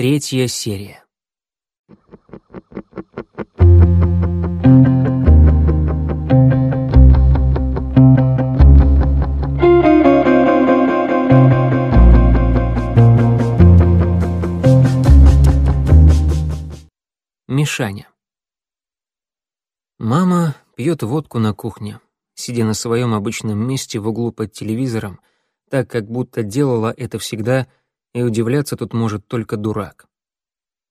Третья серия. Мишаня. Мама пьет водку на кухне, сидя на своем обычном месте в углу под телевизором, так как будто делала это всегда, и удивляться тут может только дурак.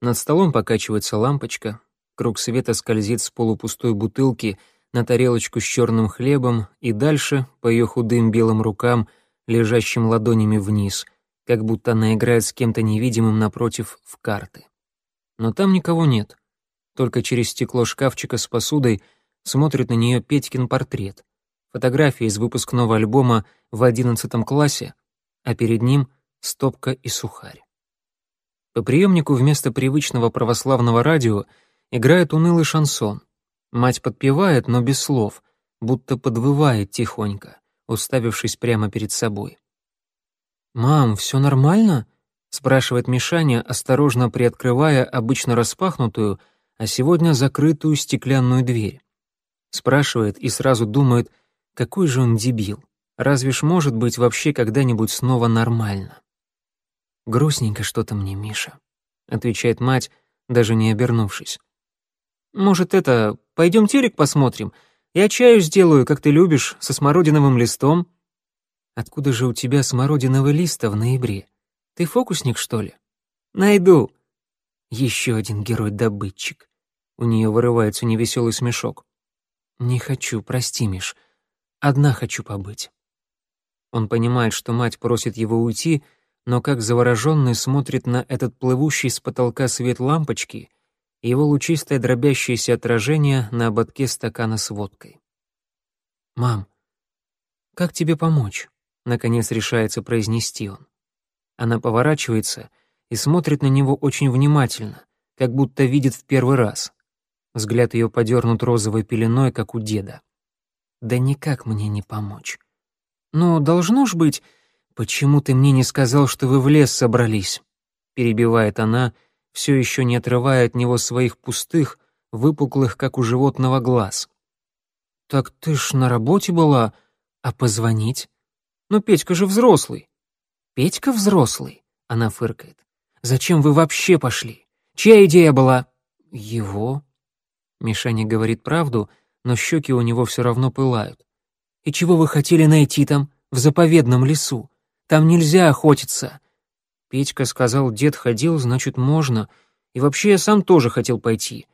Над столом покачивается лампочка, круг света скользит с полупустой бутылки на тарелочку с черным хлебом и дальше по ее худым белым рукам, лежащим ладонями вниз, как будто она играет с кем-то невидимым напротив в карты. Но там никого нет. Только через стекло шкафчика с посудой смотрит на нее Петькин портрет. Фотография из выпускного альбома в одиннадцатом классе, а перед ним стопка и сухарь. По приемнику вместо привычного православного радио играет унылый шансон. Мать подпевает, но без слов, будто подвывает тихонько, уставившись прямо перед собой. «Мам, все нормально?» — спрашивает Мишаня, осторожно приоткрывая обычно распахнутую, а сегодня закрытую стеклянную дверь. Спрашивает и сразу думает, какой же он дебил. Разве ж может быть вообще когда-нибудь снова нормально? «Грустненько что-то мне, Миша», — отвечает мать, даже не обернувшись. «Может, это, пойдем телек посмотрим? Я чаю сделаю, как ты любишь, со смородиновым листом». «Откуда же у тебя смородиновый лист в ноябре? Ты фокусник, что ли?» «Найду». Еще один герой-добытчик. У нее вырывается невеселый смешок. «Не хочу, прости, Миш. Одна хочу побыть». Он понимает, что мать просит его уйти, но как завороженный смотрит на этот плывущий с потолка свет лампочки и его лучистое дробящееся отражение на ободке стакана с водкой. «Мам, как тебе помочь?» — наконец решается произнести он. Она поворачивается и смотрит на него очень внимательно, как будто видит в первый раз. Взгляд ее подернут розовой пеленой, как у деда. Да никак мне не помочь. Но должно ж быть... Почему ты мне не сказал, что вы в лес собрались? Перебивает она, все еще не отрывая от него своих пустых, выпуклых, как у животного, глаз. Так ты ж на работе была, а позвонить? Ну, Петька же взрослый. Петька взрослый, она фыркает. Зачем вы вообще пошли? Чья идея была? Его, Мишаня говорит правду, но щеки у него все равно пылают. «И чего вы хотели найти там, в заповедном лесу? Там нельзя охотиться!» Петька сказал, дед ходил, значит, можно. И вообще я сам тоже хотел пойти.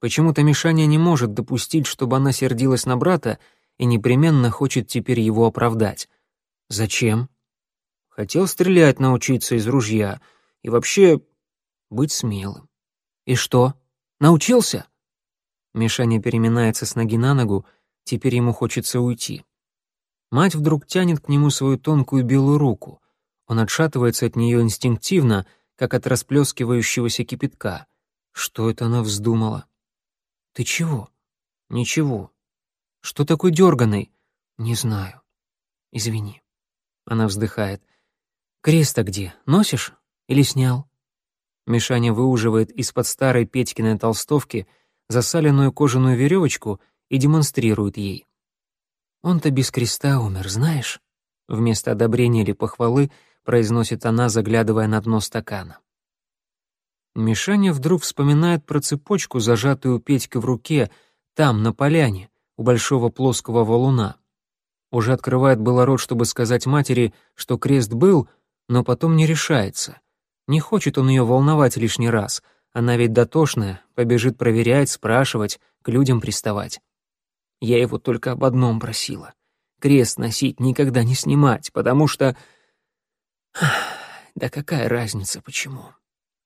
Почему-то Мишаня не может допустить, чтобы она сердилась на брата и непременно хочет теперь его оправдать. Зачем? Хотел стрелять научиться из ружья и вообще быть смелым. И что? Научился? Мишаня переминается с ноги на ногу, теперь ему хочется уйти. Мать вдруг тянет к нему свою тонкую белую руку. Он отшатывается от нее инстинктивно, как от расплескивающегося кипятка. Что это она вздумала? «Ты чего?» «Ничего». «Что такой дерганый?» «Не знаю». «Извини». Она вздыхает. «Крест-то где? Носишь? Или снял?» Мишаня выуживает из-под старой Петькиной толстовки — засаленную кожаную веревочку и демонстрирует ей. «Он-то без креста умер, знаешь?» Вместо одобрения или похвалы произносит она, заглядывая на дно стакана. Мишаня вдруг вспоминает про цепочку, зажатую Петькой в руке, там, на поляне, у большого плоского валуна. Уже открывает было рот, чтобы сказать матери, что крест был, но потом не решается. Не хочет он ее волновать лишний раз — она ведь дотошная, побежит проверять, спрашивать, к людям приставать. Я его только об одном просила. Крест носить никогда не снимать, потому что... Да какая разница, почему?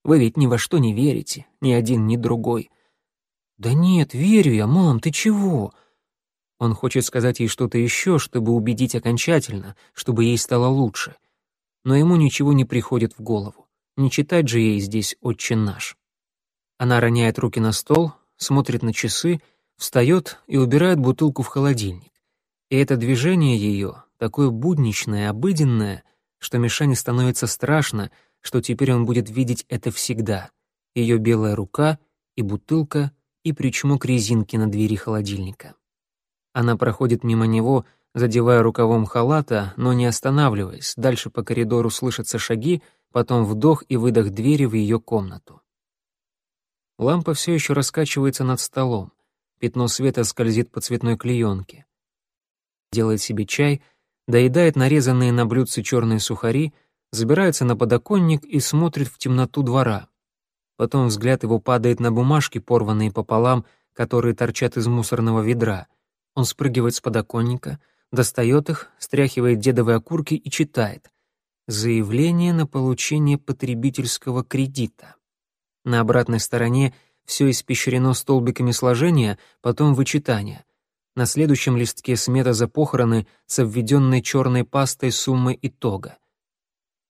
Вы ведь ни во что не верите, ни один, ни другой. Да нет, верю я, мам, ты чего? Он хочет сказать ей что-то еще, чтобы убедить окончательно, чтобы ей стало лучше. Но ему ничего не приходит в голову. Не читать же ей здесь «Отче наш». Она роняет руки на стол, смотрит на часы, встает и убирает бутылку в холодильник. И это движение ее, такое будничное, обыденное, что Мишане становится страшно, что теперь он будет видеть это всегда. Ее белая рука и бутылка, и причмок резинки на двери холодильника. Она проходит мимо него, задевая рукавом халата, но не останавливаясь. Дальше по коридору слышатся шаги, потом вдох и выдох двери в ее комнату. Лампа все еще раскачивается над столом. Пятно света скользит по цветной клеенке. Делает себе чай, доедает нарезанные на блюдце черные сухари, забирается на подоконник и смотрит в темноту двора. Потом взгляд его падает на бумажки, порванные пополам, которые торчат из мусорного ведра. Он спрыгивает с подоконника, достает их, стряхивает дедовые окурки и читает. Заявление на получение потребительского кредита. На обратной стороне все испещрено столбиками сложения, потом вычитания. На следующем листке смета за похороны с обведенной черной пастой суммы итога.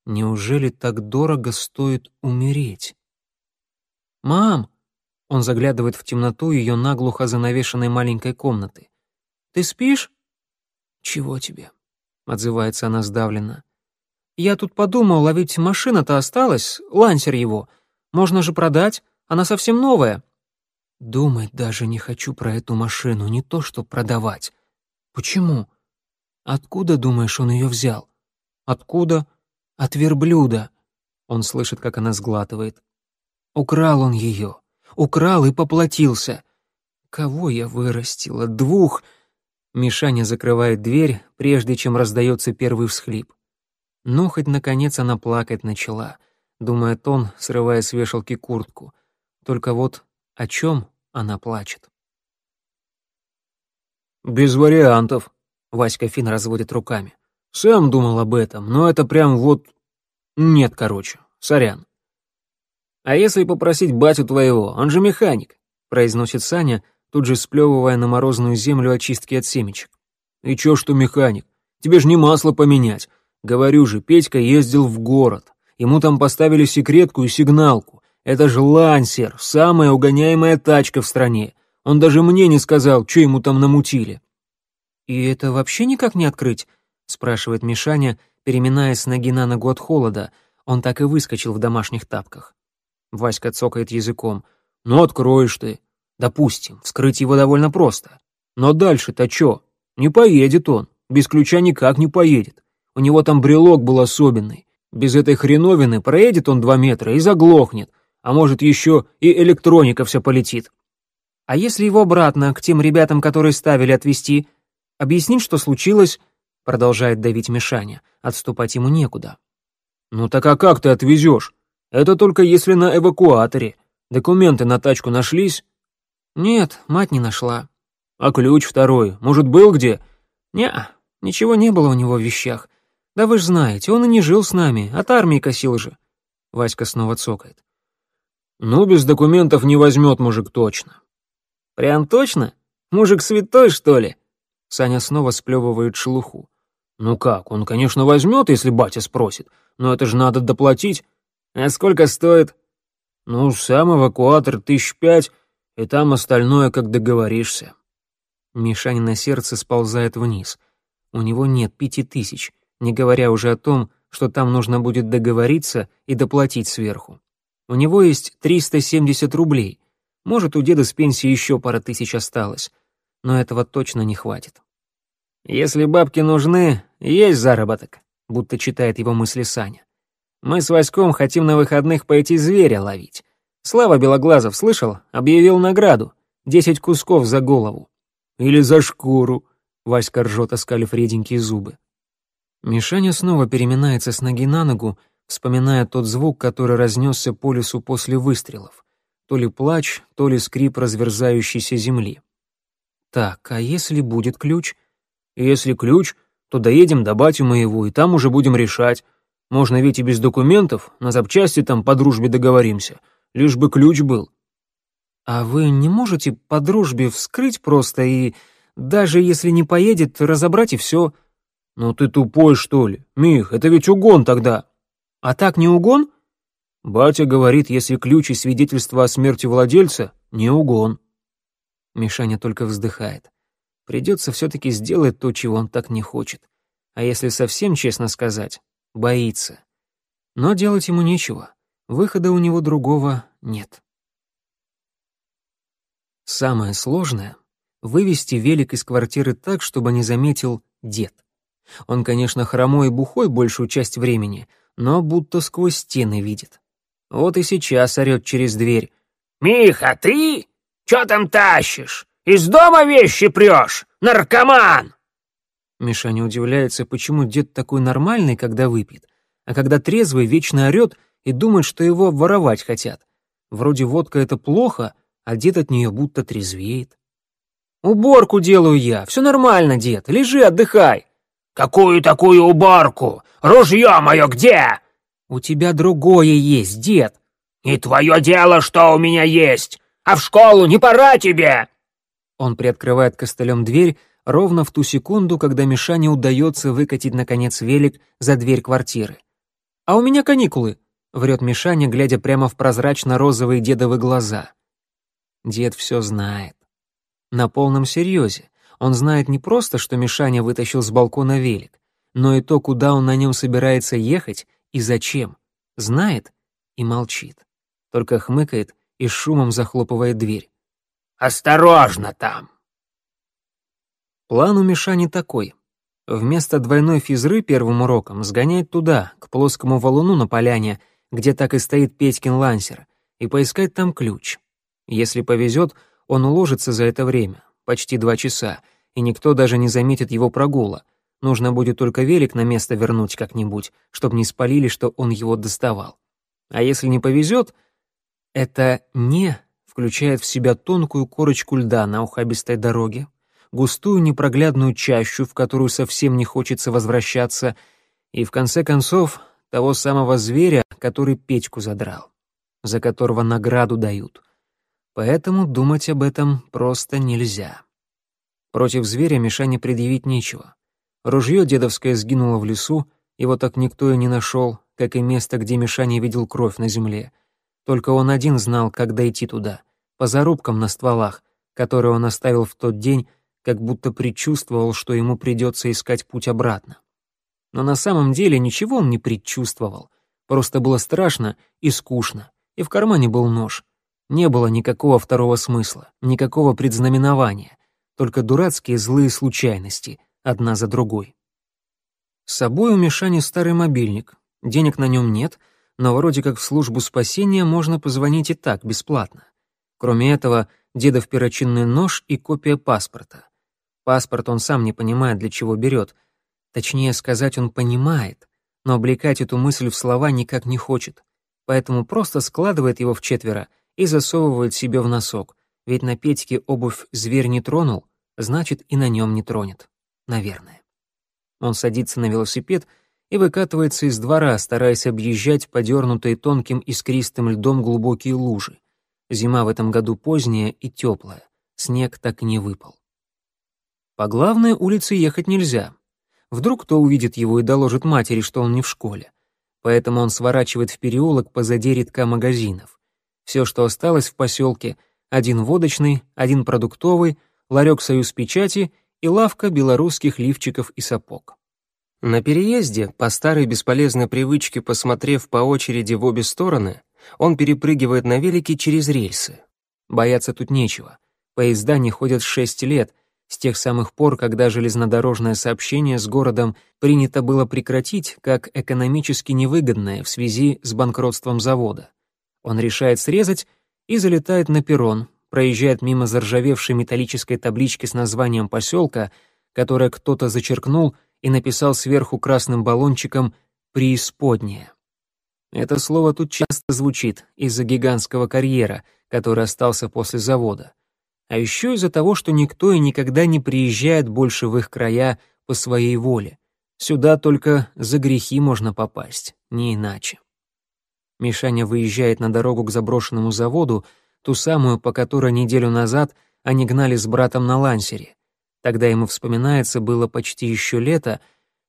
Неужели так дорого стоит умереть? «Мам!» Он заглядывает в темноту ее наглухо занавешенной маленькой комнаты. «Ты спишь?» «Чего тебе?» — отзывается она сдавленно. «Я тут подумал, а ведь машина-то осталась, лансер его. Можно же продать, она совсем новая». «Думать даже не хочу про эту машину, не то что продавать». «Почему?» «Откуда, думаешь, он ее взял?» «Откуда?» «От верблюда». Он слышит, как она сглатывает. Украл он ее. Украл и поплатился. Кого я вырастила? Двух. Мишаня закрывает дверь, прежде чем раздается первый всхлип. Ну, хоть наконец она плакать начала, думает он, срывая с вешалки куртку. Только вот о чем она плачет? «Без вариантов», — Васька Фин разводит руками. «Сам думал об этом, но это прям вот... Нет, короче, сорян». «А если попросить батю твоего, он же механик», — произносит Саня, тут же сплевывая на морозную землю очистки от семечек. «И чё, что механик? Тебе ж не масло поменять. Говорю же, Петька ездил в город. Ему там поставили секретку и сигналку. Это же лансер, самая угоняемая тачка в стране. Он даже мне не сказал, что ему там намутили». «И это вообще никак не открыть?» — спрашивает Мишаня, переминаясь с ноги на ногу от холода. Он так и выскочил в домашних тапках. Васька цокает языком. «Ну, откроешь ты. Допустим, вскрыть его довольно просто. Но дальше-то чё? Не поедет он. Без ключа никак не поедет. У него там брелок был особенный. Без этой хреновины проедет он два метра и заглохнет. А может, еще и электроника вся полетит. А если его обратно, к тем ребятам, которые ставили, отвезти? Объяснить, что случилось?» Продолжает давить Мишаня. Отступать ему некуда. «Ну так а как ты отвезешь? Это только если на эвакуаторе. Документы на тачку нашлись? Нет, мать не нашла. А ключ второй, может, был где? Не, ничего не было у него в вещах. Да вы ж знаете, он и не жил с нами, от армии косил же. Васька снова цокает. Ну, без документов не возьмет мужик точно. Прям точно? Мужик святой, что ли? Саня снова сплевывает шелуху. Ну как, он, конечно, возьмет, если батя спросит, но это же надо доплатить. «А сколько стоит?» «Ну, сам эвакуатор тысяч пять, и там остальное, как договоришься». Мишань на сердце сползает вниз. У него нет пяти тысяч, не говоря уже о том, что там нужно будет договориться и доплатить сверху. У него есть 370 рублей. Может, у деда с пенсии еще пара тысяч осталось. Но этого точно не хватит. «Если бабки нужны, есть заработок», будто читает его мысли Саня. Мы с Васьком хотим на выходных пойти зверя ловить. Слава Белоглазов, слышал? Объявил награду. Десять кусков за голову. Или за шкуру. Васька ржет, оскалив реденькие зубы. Мишаня снова переминается с ноги на ногу, вспоминая тот звук, который разнесся по лесу после выстрелов. То ли плач, то ли скрип разверзающейся земли. Так, а если будет ключ? Если ключ, то доедем до батю моего, и там уже будем решать. Можно ведь и без документов, на запчасти там по дружбе договоримся, лишь бы ключ был». «А вы не можете по дружбе вскрыть просто и, даже если не поедет, разобрать и все?» «Ну ты тупой, что ли? Мих, это ведь угон тогда». «А так не угон?» «Батя говорит, если ключ и свидетельство о смерти владельца, не угон». Мишаня только вздыхает. Придется все-таки сделать то, чего он так не хочет. А если совсем честно сказать, боится. Но делать ему нечего, выхода у него другого нет. Самое сложное — вывести велик из квартиры так, чтобы не заметил дед. Он, конечно, хромой и бухой большую часть времени, но будто сквозь стены видит. Вот и сейчас орёт через дверь. «Миха, ты? Чё там тащишь? Из дома вещи прёшь? Наркоман!» Мишаня удивляется, почему дед такой нормальный, когда выпьет, а когда трезвый вечно орёт и думает, что его воровать хотят. Вроде водка — это плохо, а дед от неё будто трезвеет. «Уборку делаю я, всё нормально, дед, лежи, отдыхай». «Какую такую уборку? Ружье мое где?» «У тебя другое есть, дед». «Не твое дело, что у меня есть. А в школу не пора тебе!» Он приоткрывает костылем дверь ровно в ту секунду, когда Мишане удается выкатить, наконец, велик за дверь квартиры. «А у меня каникулы», — врет Мишаня, глядя прямо в прозрачно-розовые дедовы глаза. Дед все знает. На полном серьезе. Он знает не просто, что Мишаня вытащил с балкона велик, но и то, куда он на нем собирается ехать и зачем. Знает и молчит. Только хмыкает и шумом захлопывает дверь. «Осторожно там!» План у Мишани такой. Вместо двойной физры первым уроком сгонять туда, к плоскому валуну на поляне, где так и стоит Петькин лансер, и поискать там ключ. Если повезет, он уложится за это время, почти два часа, и никто даже не заметит его прогула. Нужно будет только велик на место вернуть как-нибудь, чтобы не спалили, что он его доставал. А если не повезет, это «не» включает в себя тонкую корочку льда на ухабистой дороге, густую непроглядную чащу, в которую совсем не хочется возвращаться, и, в конце концов, того самого зверя, который Петьку задрал, за которого награду дают. Поэтому думать об этом просто нельзя. Против зверя Мишане предъявить нечего. Ружье дедовское сгинуло в лесу, его так никто и не нашел, как и место, где Мишаня видел кровь на земле — только он один знал, как дойти туда, по зарубкам на стволах, которые он оставил в тот день, как будто предчувствовал, что ему придется искать путь обратно. Но на самом деле ничего он не предчувствовал. Просто было страшно и скучно, и в кармане был нож. Не было никакого второго смысла, никакого предзнаменования, только дурацкие злые случайности, одна за другой. С собой у Мишани старый мобильник, денег на нем нет — но вроде как в службу спасения можно позвонить и так, бесплатно. Кроме этого, дедов перочинный нож и копия паспорта. Паспорт он сам не понимает, для чего берет. Точнее сказать, он понимает, но облекать эту мысль в слова никак не хочет. Поэтому просто складывает его в четверо и засовывает себе в носок. Ведь на Петьке обувь зверь не тронул, значит и на нем не тронет. Наверное. Он садится на велосипед — и выкатывается из двора, стараясь объезжать подернутые тонким искристым льдом глубокие лужи. Зима в этом году поздняя и теплая, снег так и не выпал. По главной улице ехать нельзя. Вдруг кто увидит его и доложит матери, что он не в школе. Поэтому он сворачивает в переулок позади редка магазинов. Все, что осталось в поселке, один водочный, один продуктовый, ларек «Союз печати» и лавка белорусских лифчиков и сапог. На переезде, по старой бесполезной привычке посмотрев по очереди в обе стороны, он перепрыгивает на велике через рельсы. Бояться тут нечего. Поезда не ходят шесть лет, с тех самых пор, когда железнодорожное сообщение с городом принято было прекратить как экономически невыгодное в связи с банкротством завода. Он решает срезать и залетает на перрон, проезжает мимо заржавевшей металлической таблички с названием поселка, которое кто-то зачеркнул и написал сверху красным баллончиком «преисподняя». Это слово тут часто звучит из-за гигантского карьера, который остался после завода. А еще из-за того, что никто и никогда не приезжает больше в их края по своей воле. Сюда только за грехи можно попасть, не иначе. Мишаня выезжает на дорогу к заброшенному заводу, ту самую, по которой неделю назад они гнали с братом на лансере. Тогда ему вспоминается, было почти еще лето,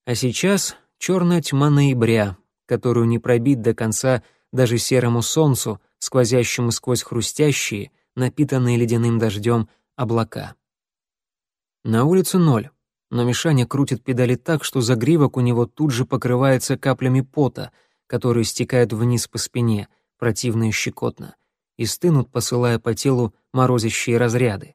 а сейчас черная тьма ноября, которую не пробить до конца даже серому солнцу, сквозящему сквозь хрустящие, напитанные ледяным дождем, облака. На улице ноль, но Мишаня крутит педали так, что загривок у него тут же покрывается каплями пота, которые стекают вниз по спине, противно и щекотно, и стынут, посылая по телу морозящие разряды.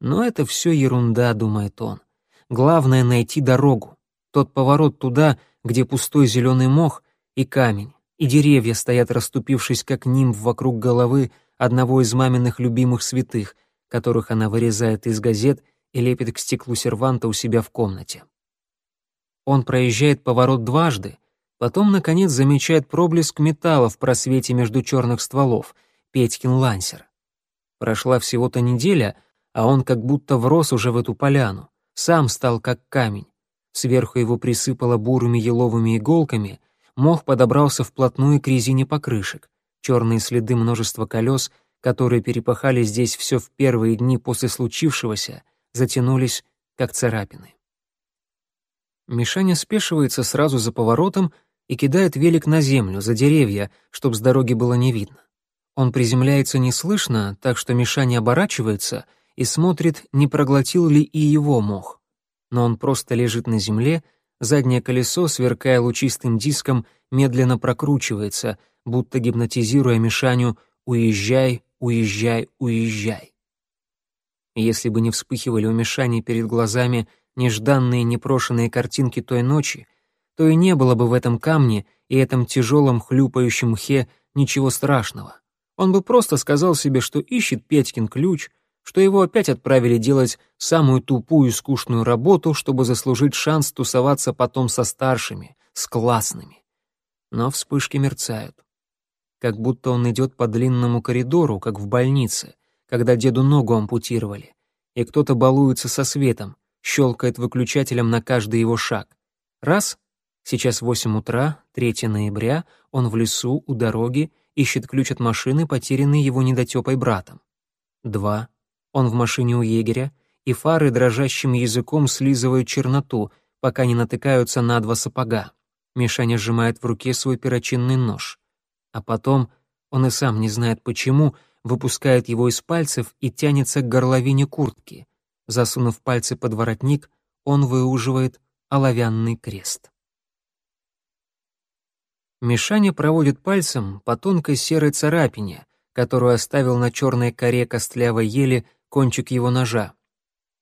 Но это все ерунда, думает он. Главное — найти дорогу, тот поворот туда, где пустой зеленый мох и камень, и деревья стоят расступившись, как нимб вокруг головы одного из маминых любимых святых, которых она вырезает из газет и лепит к стеклу серванта у себя в комнате. Он проезжает поворот дважды, потом, наконец, замечает проблеск металла в просвете между черных стволов, Петькин лансер. Прошла всего-то неделя, а он как будто врос уже в эту поляну, сам стал как камень. Сверху его присыпало бурыми еловыми иголками, мох подобрался вплотную к резине покрышек, черные следы множества колес, которые перепахали здесь все в первые дни после случившегося, затянулись, как царапины. Мишаня спешивается сразу за поворотом и кидает велик на землю, за деревья, чтоб с дороги было не видно. Он приземляется неслышно, так что Мишаня оборачивается и смотрит, не проглотил ли и его мох. Но он просто лежит на земле, заднее колесо, сверкая лучистым диском, медленно прокручивается, будто гипнотизируя Мишаню «Уезжай, уезжай, уезжай». Если бы не вспыхивали у Мишани перед глазами нежданные непрошенные картинки той ночи, то и не было бы в этом камне и этом тяжелом хлюпающем мхе ничего страшного. Он бы просто сказал себе, что ищет Петькин ключ, что его опять отправили делать самую тупую и скучную работу, чтобы заслужить шанс тусоваться потом со старшими, с классными. Но вспышки мерцают. Как будто он идет по длинному коридору, как в больнице, когда деду ногу ампутировали, и кто-то балуется со светом, щелкает выключателем на каждый его шаг. Раз — сейчас восемь утра, 3 ноября, он в лесу, у дороги, ищет ключ от машины, потерянный его недотёпой братом. Два — он в машине у егеря, и фары дрожащим языком слизывают черноту, пока не натыкаются на два сапога. Мишаня сжимает в руке свой перочинный нож. А потом, он и сам не знает почему, выпускает его из пальцев и тянется к горловине куртки. Засунув пальцы под воротник, он выуживает оловянный крест. Мишаня проводит пальцем по тонкой серой царапине, которую оставил на черной коре костлявой ели кончик его ножа.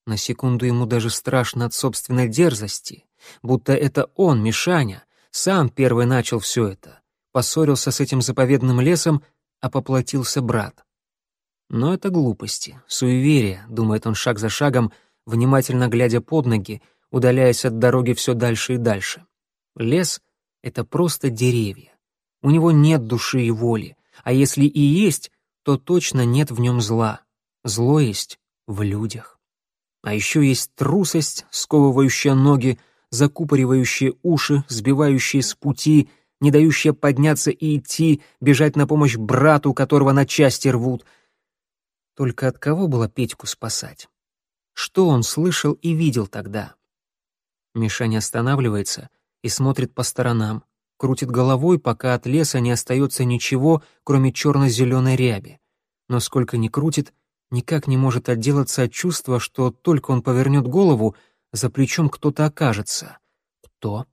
На секунду ему даже страшно от собственной дерзости, будто это он, Мишаня, сам первый начал все это, поссорился с этим заповедным лесом, а поплатился брат. Но это глупости, суеверие, думает он шаг за шагом, внимательно глядя под ноги, удаляясь от дороги все дальше и дальше. Лес — это просто деревья. У него нет души и воли, а если и есть, то точно нет в нем зла. Зло есть в людях. А еще есть трусость, сковывающая ноги, закупоривающая уши, сбивающая с пути, не дающая подняться и идти, бежать на помощь брату, которого на части рвут — только от кого было Петьку спасать? Что он слышал и видел тогда? Мишаня останавливается и смотрит по сторонам, крутит головой, пока от леса не остается ничего, кроме черно-зеленой ряби. Но сколько ни крутит, никак не может отделаться от чувства, что только он повернет голову, за плечом кто-то окажется. Кто?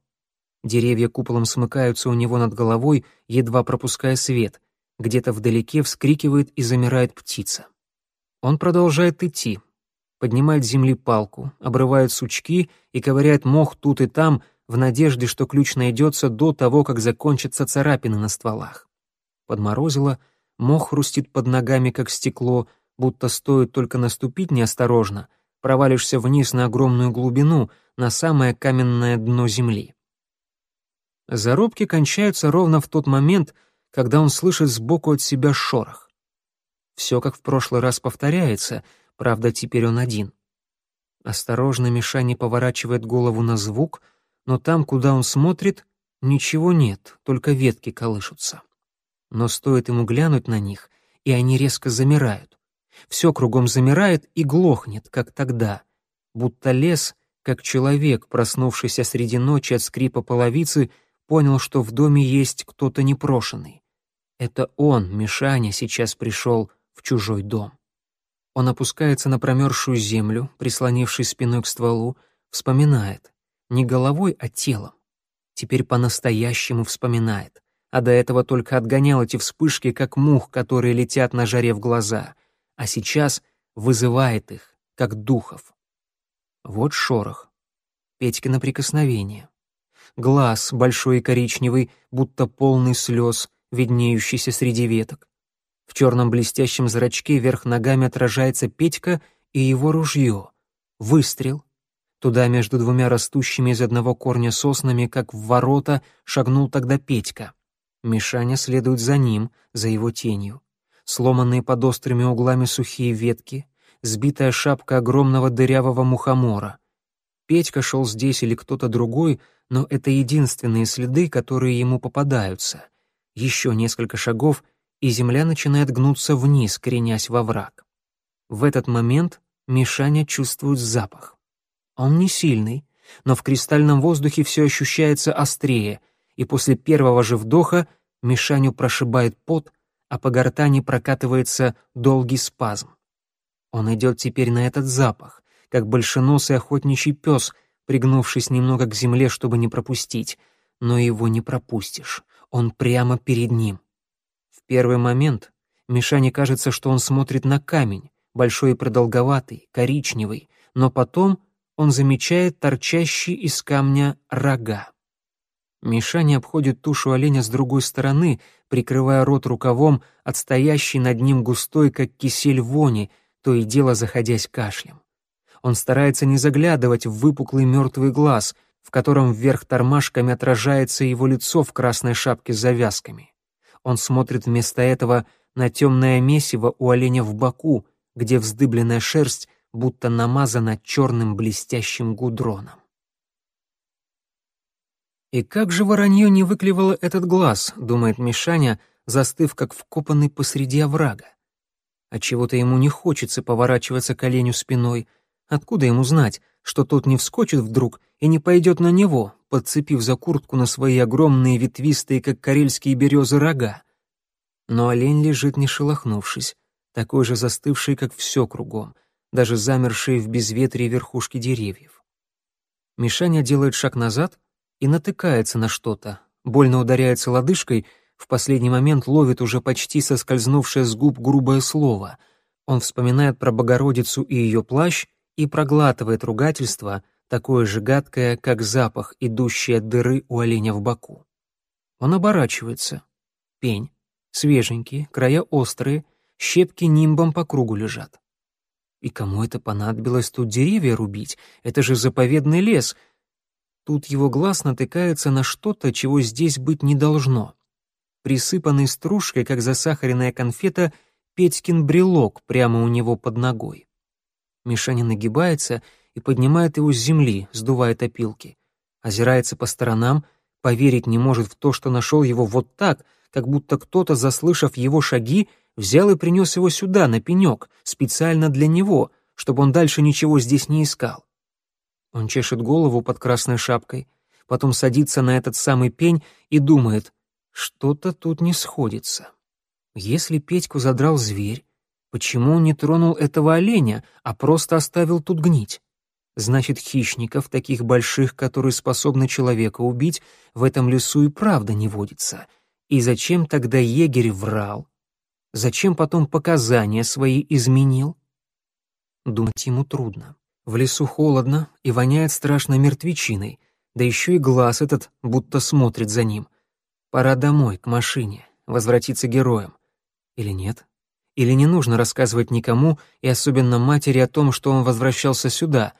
Деревья куполом смыкаются у него над головой, едва пропуская свет. Где-то вдалеке вскрикивает и замирает птица. Он продолжает идти, поднимает с земли палку, обрывает сучки и ковыряет мох тут и там, в надежде, что ключ найдется до того, как закончатся царапины на стволах. Подморозило, мох хрустит под ногами, как стекло, будто стоит только наступить неосторожно, провалишься вниз на огромную глубину, на самое каменное дно земли. Зарубки кончаются ровно в тот момент, когда он слышит сбоку от себя шорох. Все как в прошлый раз повторяется, правда, теперь он один. Осторожно Мишаня поворачивает голову на звук, но там, куда он смотрит, ничего нет, только ветки колышутся. Но стоит ему глянуть на них, и они резко замирают. Все кругом замирает и глохнет, как тогда, будто лес, как человек, проснувшийся среди ночи от скрипа половицы, понял, что в доме есть кто-то непрошенный. Это он, Мишаня, сейчас пришел в чужой дом. Он опускается на промерзшую землю, прислонившись спиной к стволу, вспоминает. Не головой, а телом. Теперь по-настоящему вспоминает. а до этого только отгонял эти вспышки, как мух, которые летят на жаре в глаза, а сейчас вызывает их, как духов. Вот шорох. Петькино прикосновение. Глаз, большой и коричневый, будто полный слез, виднеющийся среди веток. В черном блестящем зрачке вверх ногами отражается Петька и его ружье. Выстрел. Туда между двумя растущими из одного корня соснами, как в ворота, шагнул тогда Петька. Мишаня следует за ним, за его тенью. Сломанные под острыми углами сухие ветки, сбитая шапка огромного дырявого мухомора. Петька шел здесь или кто-то другой, но это единственные следы, которые ему попадаются. Еще несколько шагов, и земля начинает гнуться вниз, кренясь во враг. В этот момент Мишаня чувствует запах. Он не сильный, но в кристальном воздухе все ощущается острее, и после первого же вдоха Мишаню прошибает пот, а по гортани прокатывается долгий спазм. Он идет теперь на этот запах, как большеносый охотничий пес, пригнувшись немного к земле, чтобы не пропустить, но его не пропустишь, он прямо перед ним. В первый момент Мишане кажется, что он смотрит на камень, большой и продолговатый, коричневый, но потом он замечает торчащий из камня рога. Мишаня обходит тушу оленя с другой стороны, прикрывая рот рукавом от стоящей над ним густой, как кисель вони, то и дело заходясь кашлем. Он старается не заглядывать в выпуклый мертвый глаз, в котором вверх тормашками отражается его лицо в красной шапке с завязками. Он смотрит вместо этого на темное месиво у оленя в боку, где вздыбленная шерсть будто намазана черным блестящим гудроном. «И как же воронье не выклевало этот глаз?» — думает Мишаня, застыв как вкопанный посреди оврага. Отчего-то ему не хочется поворачиваться к оленю спиной. Откуда ему знать, что тот не вскочит вдруг и не пойдет на него, подцепив за куртку на свои огромные ветвистые, как карельские березы, рога. Но олень лежит не шелохнувшись, такой же застывший, как все кругом, даже замершие в безветрии верхушки деревьев. Мишаня делает шаг назад и натыкается на что-то, больно ударяется лодыжкой, в последний момент ловит уже почти соскользнувшее с губ грубое слово. Он вспоминает про Богородицу и ее плащ и проглатывает ругательство, такое же гадкое, как запах, идущий от дыры у оленя в боку. Он оборачивается. Пень. Свеженькие, края острые, щепки нимбом по кругу лежат. И кому это понадобилось тут деревья рубить? Это же заповедный лес. Тут его глаз натыкается на что-то, чего здесь быть не должно. Присыпанный стружкой, как засахаренная конфета, Петькин брелок прямо у него под ногой. Мишаня нагибается и поднимает его с земли, сдувая опилки. Озирается по сторонам, поверить не может в то, что нашел его вот так, как будто кто-то, заслышав его шаги, взял и принес его сюда, на пенек, специально для него, чтобы он дальше ничего здесь не искал. Он чешет голову под красной шапкой, потом садится на этот самый пень и думает, что-то тут не сходится. Если Петьку задрал зверь, Почему он не тронул этого оленя, а просто оставил тут гнить? Значит, хищников, таких больших, которые способны человека убить, в этом лесу и правда не водится. И зачем тогда егерь врал? Зачем потом показания свои изменил? Думать ему трудно. В лесу холодно и воняет страшно мертвечиной, да еще и глаз этот будто смотрит за ним. Пора домой, к машине, возвратиться героем. Или нет? Или не нужно рассказывать никому, и особенно матери, о том, что он возвращался сюда.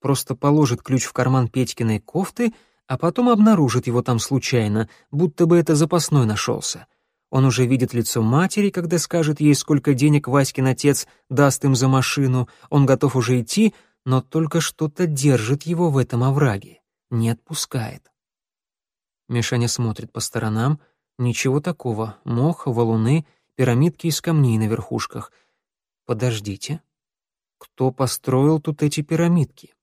Просто положит ключ в карман Петькиной кофты, а потом обнаружит его там случайно, будто бы это запасной нашелся. Он уже видит лицо матери, когда скажет ей, сколько денег Васькин отец даст им за машину. Он готов уже идти, но только что-то держит его в этом овраге, не отпускает. Мишаня смотрит по сторонам. Ничего такого. Мох, валуны — пирамидки из камней на верхушках. Подождите. Кто построил тут эти пирамидки?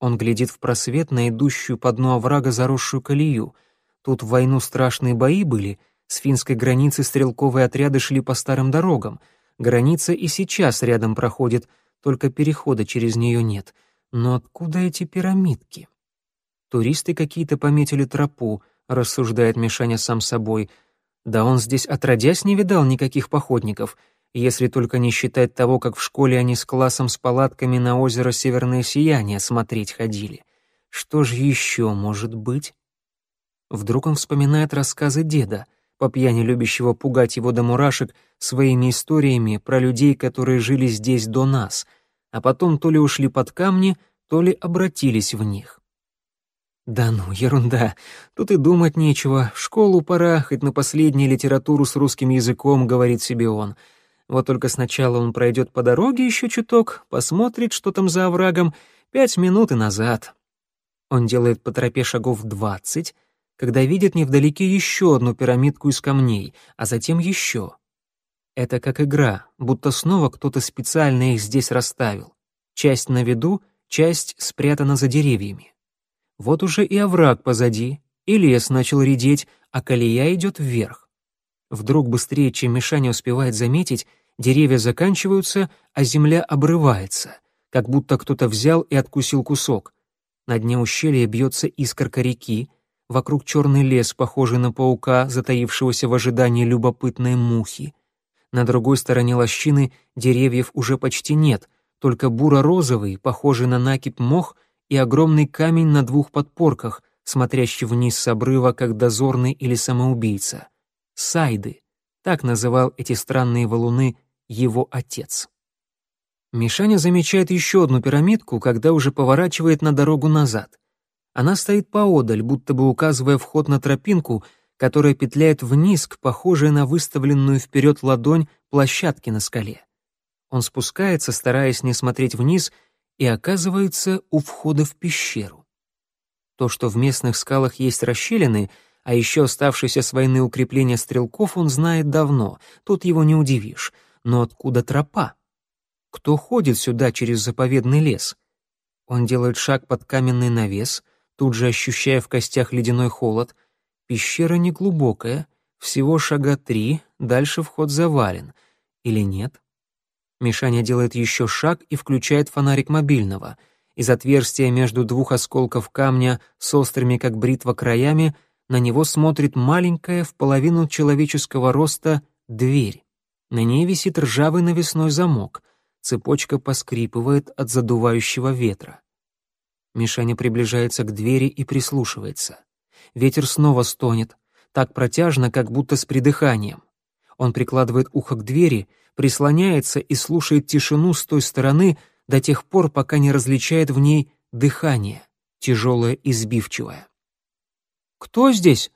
Он глядит в просвет на идущую по дну оврага заросшую колею. Тут в войну страшные бои были, с финской границы стрелковые отряды шли по старым дорогам. Граница и сейчас рядом проходит, только перехода через нее нет. Но откуда эти пирамидки? Туристы какие-то пометили тропу, — рассуждает Мишаня сам собой. «Да он здесь отродясь не видал никаких походников, если только не считать того, как в школе они с классом с палатками на озеро Северное Сияние смотреть ходили. Что же еще может быть?» Вдруг он вспоминает рассказы деда, по пьяни любящего пугать его до мурашек своими историями про людей, которые жили здесь до нас, а потом то ли ушли под камни, то ли обратились в них. Да ну, ерунда. Тут и думать нечего. В школу пора, хоть на последнюю литературу с русским языком, говорит себе он. Вот только сначала он пройдет по дороге еще чуток, посмотрит, что там за оврагом, пять минут и назад. Он делает по тропе шагов двадцать, когда видит невдалеке еще одну пирамидку из камней, а затем еще. Это как игра, будто снова кто-то специально их здесь расставил. Часть на виду, часть спрятана за деревьями. Вот уже и овраг позади, и лес начал редеть, а колея идет вверх. Вдруг быстрее, чем Мишаня успевает заметить, деревья заканчиваются, а земля обрывается, как будто кто-то взял и откусил кусок. На дне ущелья бьется искорка реки, вокруг черный лес, похожий на паука, затаившегося в ожидании любопытной мухи. На другой стороне лощины деревьев уже почти нет, только буро-розовый, похожий на накипь мох — и огромный камень на двух подпорках, смотрящий вниз с обрыва, как дозорный или самоубийца. Сайды. Так называл эти странные валуны его отец. Мишаня замечает еще одну пирамидку, когда уже поворачивает на дорогу назад. Она стоит поодаль, будто бы указывая вход на тропинку, которая петляет вниз к похожей на выставленную вперед ладонь площадке на скале. Он спускается, стараясь не смотреть вниз — и оказывается у входа в пещеру. То, что в местных скалах есть расщелины, а еще оставшиеся с войны укрепления стрелков, он знает давно, тут его не удивишь. Но откуда тропа? Кто ходит сюда через заповедный лес? Он делает шаг под каменный навес, тут же ощущая в костях ледяной холод. Пещера неглубокая, всего шага три, дальше вход завален. Или нет? Мишаня делает еще шаг и включает фонарик мобильного. Из отверстия между двух осколков камня с острыми, как бритва, краями на него смотрит маленькая, в половину человеческого роста, дверь. На ней висит ржавый навесной замок. Цепочка поскрипывает от задувающего ветра. Мишаня приближается к двери и прислушивается. Ветер снова стонет, так протяжно, как будто с придыханием. Он прикладывает ухо к двери, прислоняется и слушает тишину с той стороны до тех пор, пока не различает в ней дыхание, тяжелое и сбивчивое. «Кто здесь?»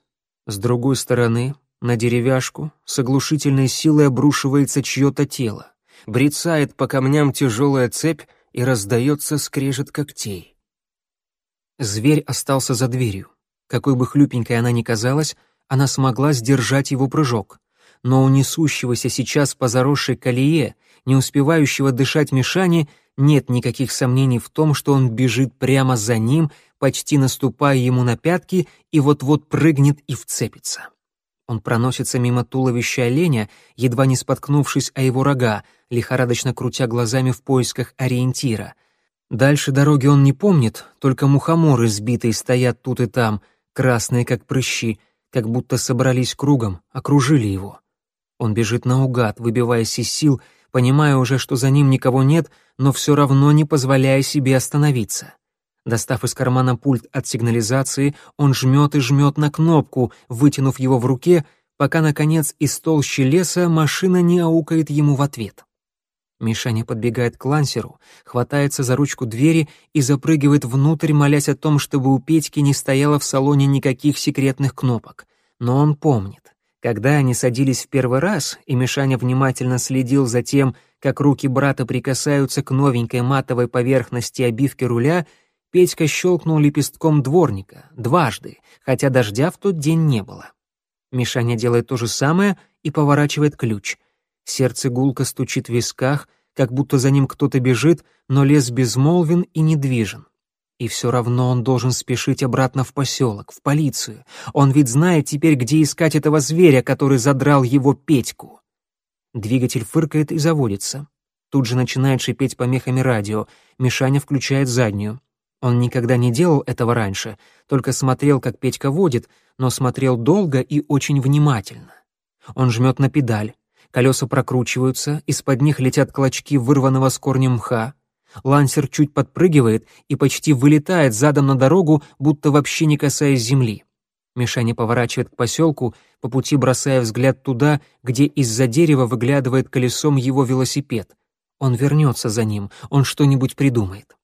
С другой стороны, на деревяшку, с оглушительной силой обрушивается чье-то тело. Брецает по камням тяжелая цепь и раздается скрежет когтей. Зверь остался за дверью. Какой бы хлюпенькой она ни казалась, она смогла сдержать его прыжок но у несущегося сейчас по заросшей колее, не успевающего дышать Мишани, нет никаких сомнений в том, что он бежит прямо за ним, почти наступая ему на пятки, и вот-вот прыгнет и вцепится. Он проносится мимо туловища оленя, едва не споткнувшись о его рога, лихорадочно крутя глазами в поисках ориентира. Дальше дороги он не помнит, только мухоморы сбитые стоят тут и там, красные как прыщи, как будто собрались кругом, окружили его. Он бежит наугад, выбиваясь из сил, понимая уже, что за ним никого нет, но все равно не позволяя себе остановиться. Достав из кармана пульт от сигнализации, он жмет и жмет на кнопку, вытянув его в руке, пока, наконец, из толщи леса машина не аукает ему в ответ. Мишаня подбегает к лансеру, хватается за ручку двери и запрыгивает внутрь, молясь о том, чтобы у Петьки не стояло в салоне никаких секретных кнопок. Но он помнит. Когда они садились в первый раз, и Мишаня внимательно следил за тем, как руки брата прикасаются к новенькой матовой поверхности обивки руля, Петька щелкнул лепестком дворника, дважды, хотя дождя в тот день не было. Мишаня делает то же самое и поворачивает ключ. Сердце гулко стучит в висках, как будто за ним кто-то бежит, но лес безмолвен и недвижен. И все равно он должен спешить обратно в поселок, в полицию. Он ведь знает теперь, где искать этого зверя, который задрал его Петьку. Двигатель фыркает и заводится. Тут же начинает шипеть помехами радио. Мишаня включает заднюю. Он никогда не делал этого раньше, только смотрел, как Петька водит, но смотрел долго и очень внимательно. Он жмет на педаль, колеса прокручиваются, из-под них летят клочки вырванного с корнем мха. Лансер чуть подпрыгивает и почти вылетает задом на дорогу, будто вообще не касаясь земли. Мишаня поворачивает к поселку, по пути бросая взгляд туда, где из-за дерева выглядывает колесом его велосипед. Он вернется за ним, он что-нибудь придумает.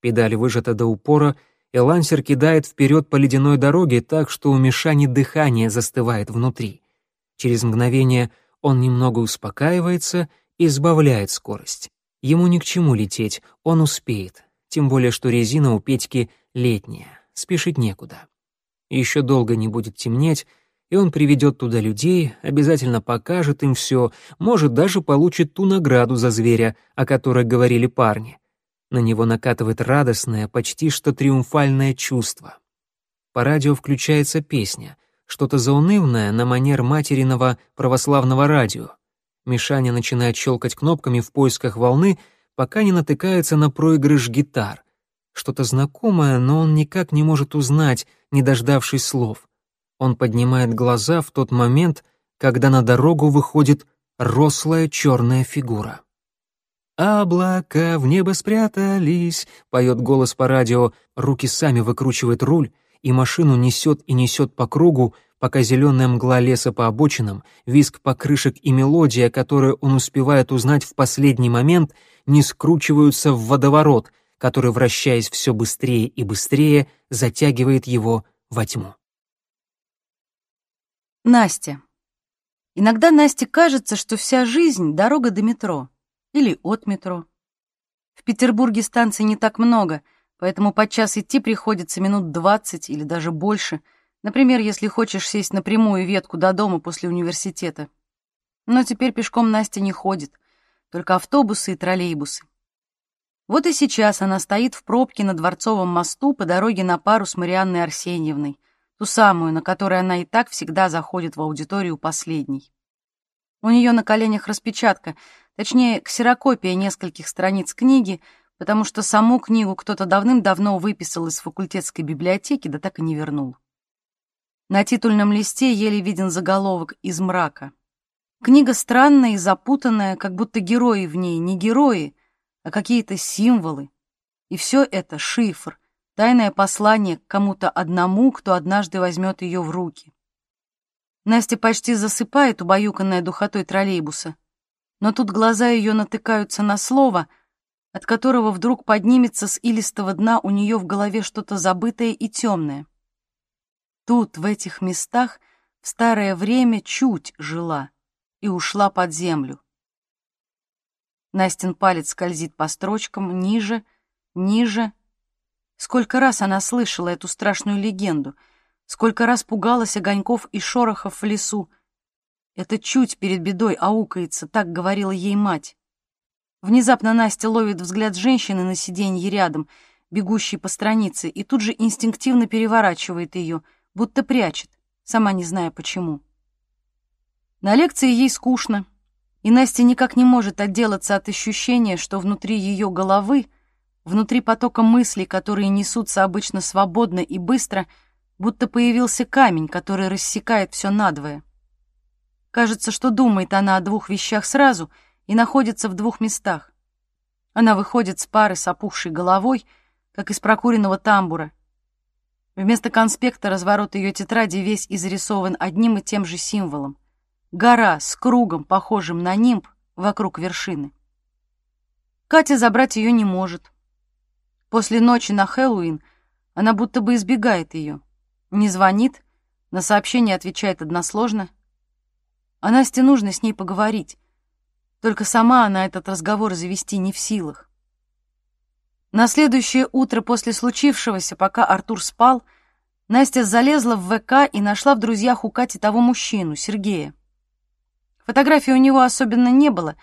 Педаль выжата до упора, и лансер кидает вперед по ледяной дороге так, что у Мишани дыхание застывает внутри. Через мгновение он немного успокаивается и сбавляет скорость. Ему ни к чему лететь, он успеет, тем более что резина у Петьки летняя, спешить некуда. Еще долго не будет темнеть, и он приведет туда людей, обязательно покажет им все, может, даже получит ту награду за зверя, о которой говорили парни. На него накатывает радостное, почти что триумфальное чувство. По радио включается песня, что-то заунывное на манер материного православного радио. Мишаня начинает щелкать кнопками в поисках волны, пока не натыкается на проигрыш гитар. Что-то знакомое, но он никак не может узнать, не дождавшись слов. Он поднимает глаза в тот момент, когда на дорогу выходит рослая черная фигура. «Облака в небо спрятались», — поет голос по радио, руки сами выкручивает руль, и машину несет и несет по кругу, пока зеленая мгла леса по обочинам, визг покрышек и мелодия, которую он успевает узнать в последний момент, не скручиваются в водоворот, который, вращаясь все быстрее и быстрее, затягивает его во тьму. Настя. Иногда Насте кажется, что вся жизнь — дорога до метро или от метро. В Петербурге станций не так много, поэтому подчас идти приходится минут двадцать или даже больше, например, если хочешь сесть на прямую ветку до дома после университета. Но теперь пешком Настя не ходит, только автобусы и троллейбусы. Вот и сейчас она стоит в пробке на Дворцовом мосту по дороге на пару с Марианной Арсеньевной, ту самую, на которой она и так всегда заходит в аудиторию последней. У нее на коленях распечатка — Точнее, ксерокопия нескольких страниц книги, потому что саму книгу кто-то давным-давно выписал из факультетской библиотеки, да так и не вернул. На титульном листе еле виден заголовок «Из мрака». Книга странная и запутанная, как будто герои в ней не герои, а какие-то символы. И все это — шифр, тайное послание к кому-то одному, кто однажды возьмет ее в руки. Настя почти засыпает, убаюканная духотой троллейбуса но тут глаза ее натыкаются на слово, от которого вдруг поднимется с илистого дна у нее в голове что-то забытое и темное. Тут, в этих местах, в старое время чуть жила и ушла под землю. Настин палец скользит по строчкам, ниже, ниже. Сколько раз она слышала эту страшную легенду, сколько раз пугалась огоньков и шорохов в лесу, это чуть перед бедой аукается, так говорила ей мать. Внезапно Настя ловит взгляд женщины на сиденье рядом, бегущей по странице, и тут же инстинктивно переворачивает ее, будто прячет, сама не зная почему. На лекции ей скучно, и Настя никак не может отделаться от ощущения, что внутри ее головы, внутри потока мыслей, которые несутся обычно свободно и быстро, будто появился камень, который рассекает все надвое. Кажется, что думает она о двух вещах сразу и находится в двух местах. Она выходит с пары с опухшей головой, как из прокуренного тамбура. Вместо конспекта разворот ее тетради весь изрисован одним и тем же символом. Гора с кругом, похожим на нимб, вокруг вершины. Катя забрать ее не может. После ночи на Хэллоуин она будто бы избегает ее. Не звонит, на сообщение отвечает односложно — а Насте нужно с ней поговорить. Только сама она этот разговор завести не в силах. На следующее утро после случившегося, пока Артур спал, Настя залезла в ВК и нашла в друзьях у Кати того мужчину, Сергея. Фотографий у него особенно не было,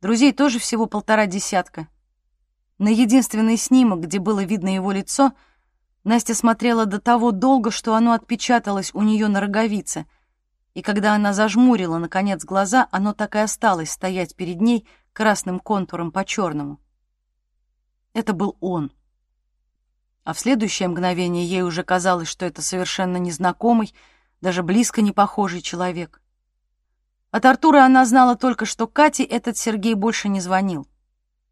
друзей тоже всего полтора десятка. На единственный снимок, где было видно его лицо, Настя смотрела до того долго, что оно отпечаталось у нее на роговице — и когда она зажмурила, наконец, глаза, оно так и осталось стоять перед ней красным контуром по черному. Это был он. а в следующее мгновение ей уже казалось, что это совершенно незнакомый, даже близко не похожий человек. От Артура она знала только, что Кате этот Сергей больше не звонил.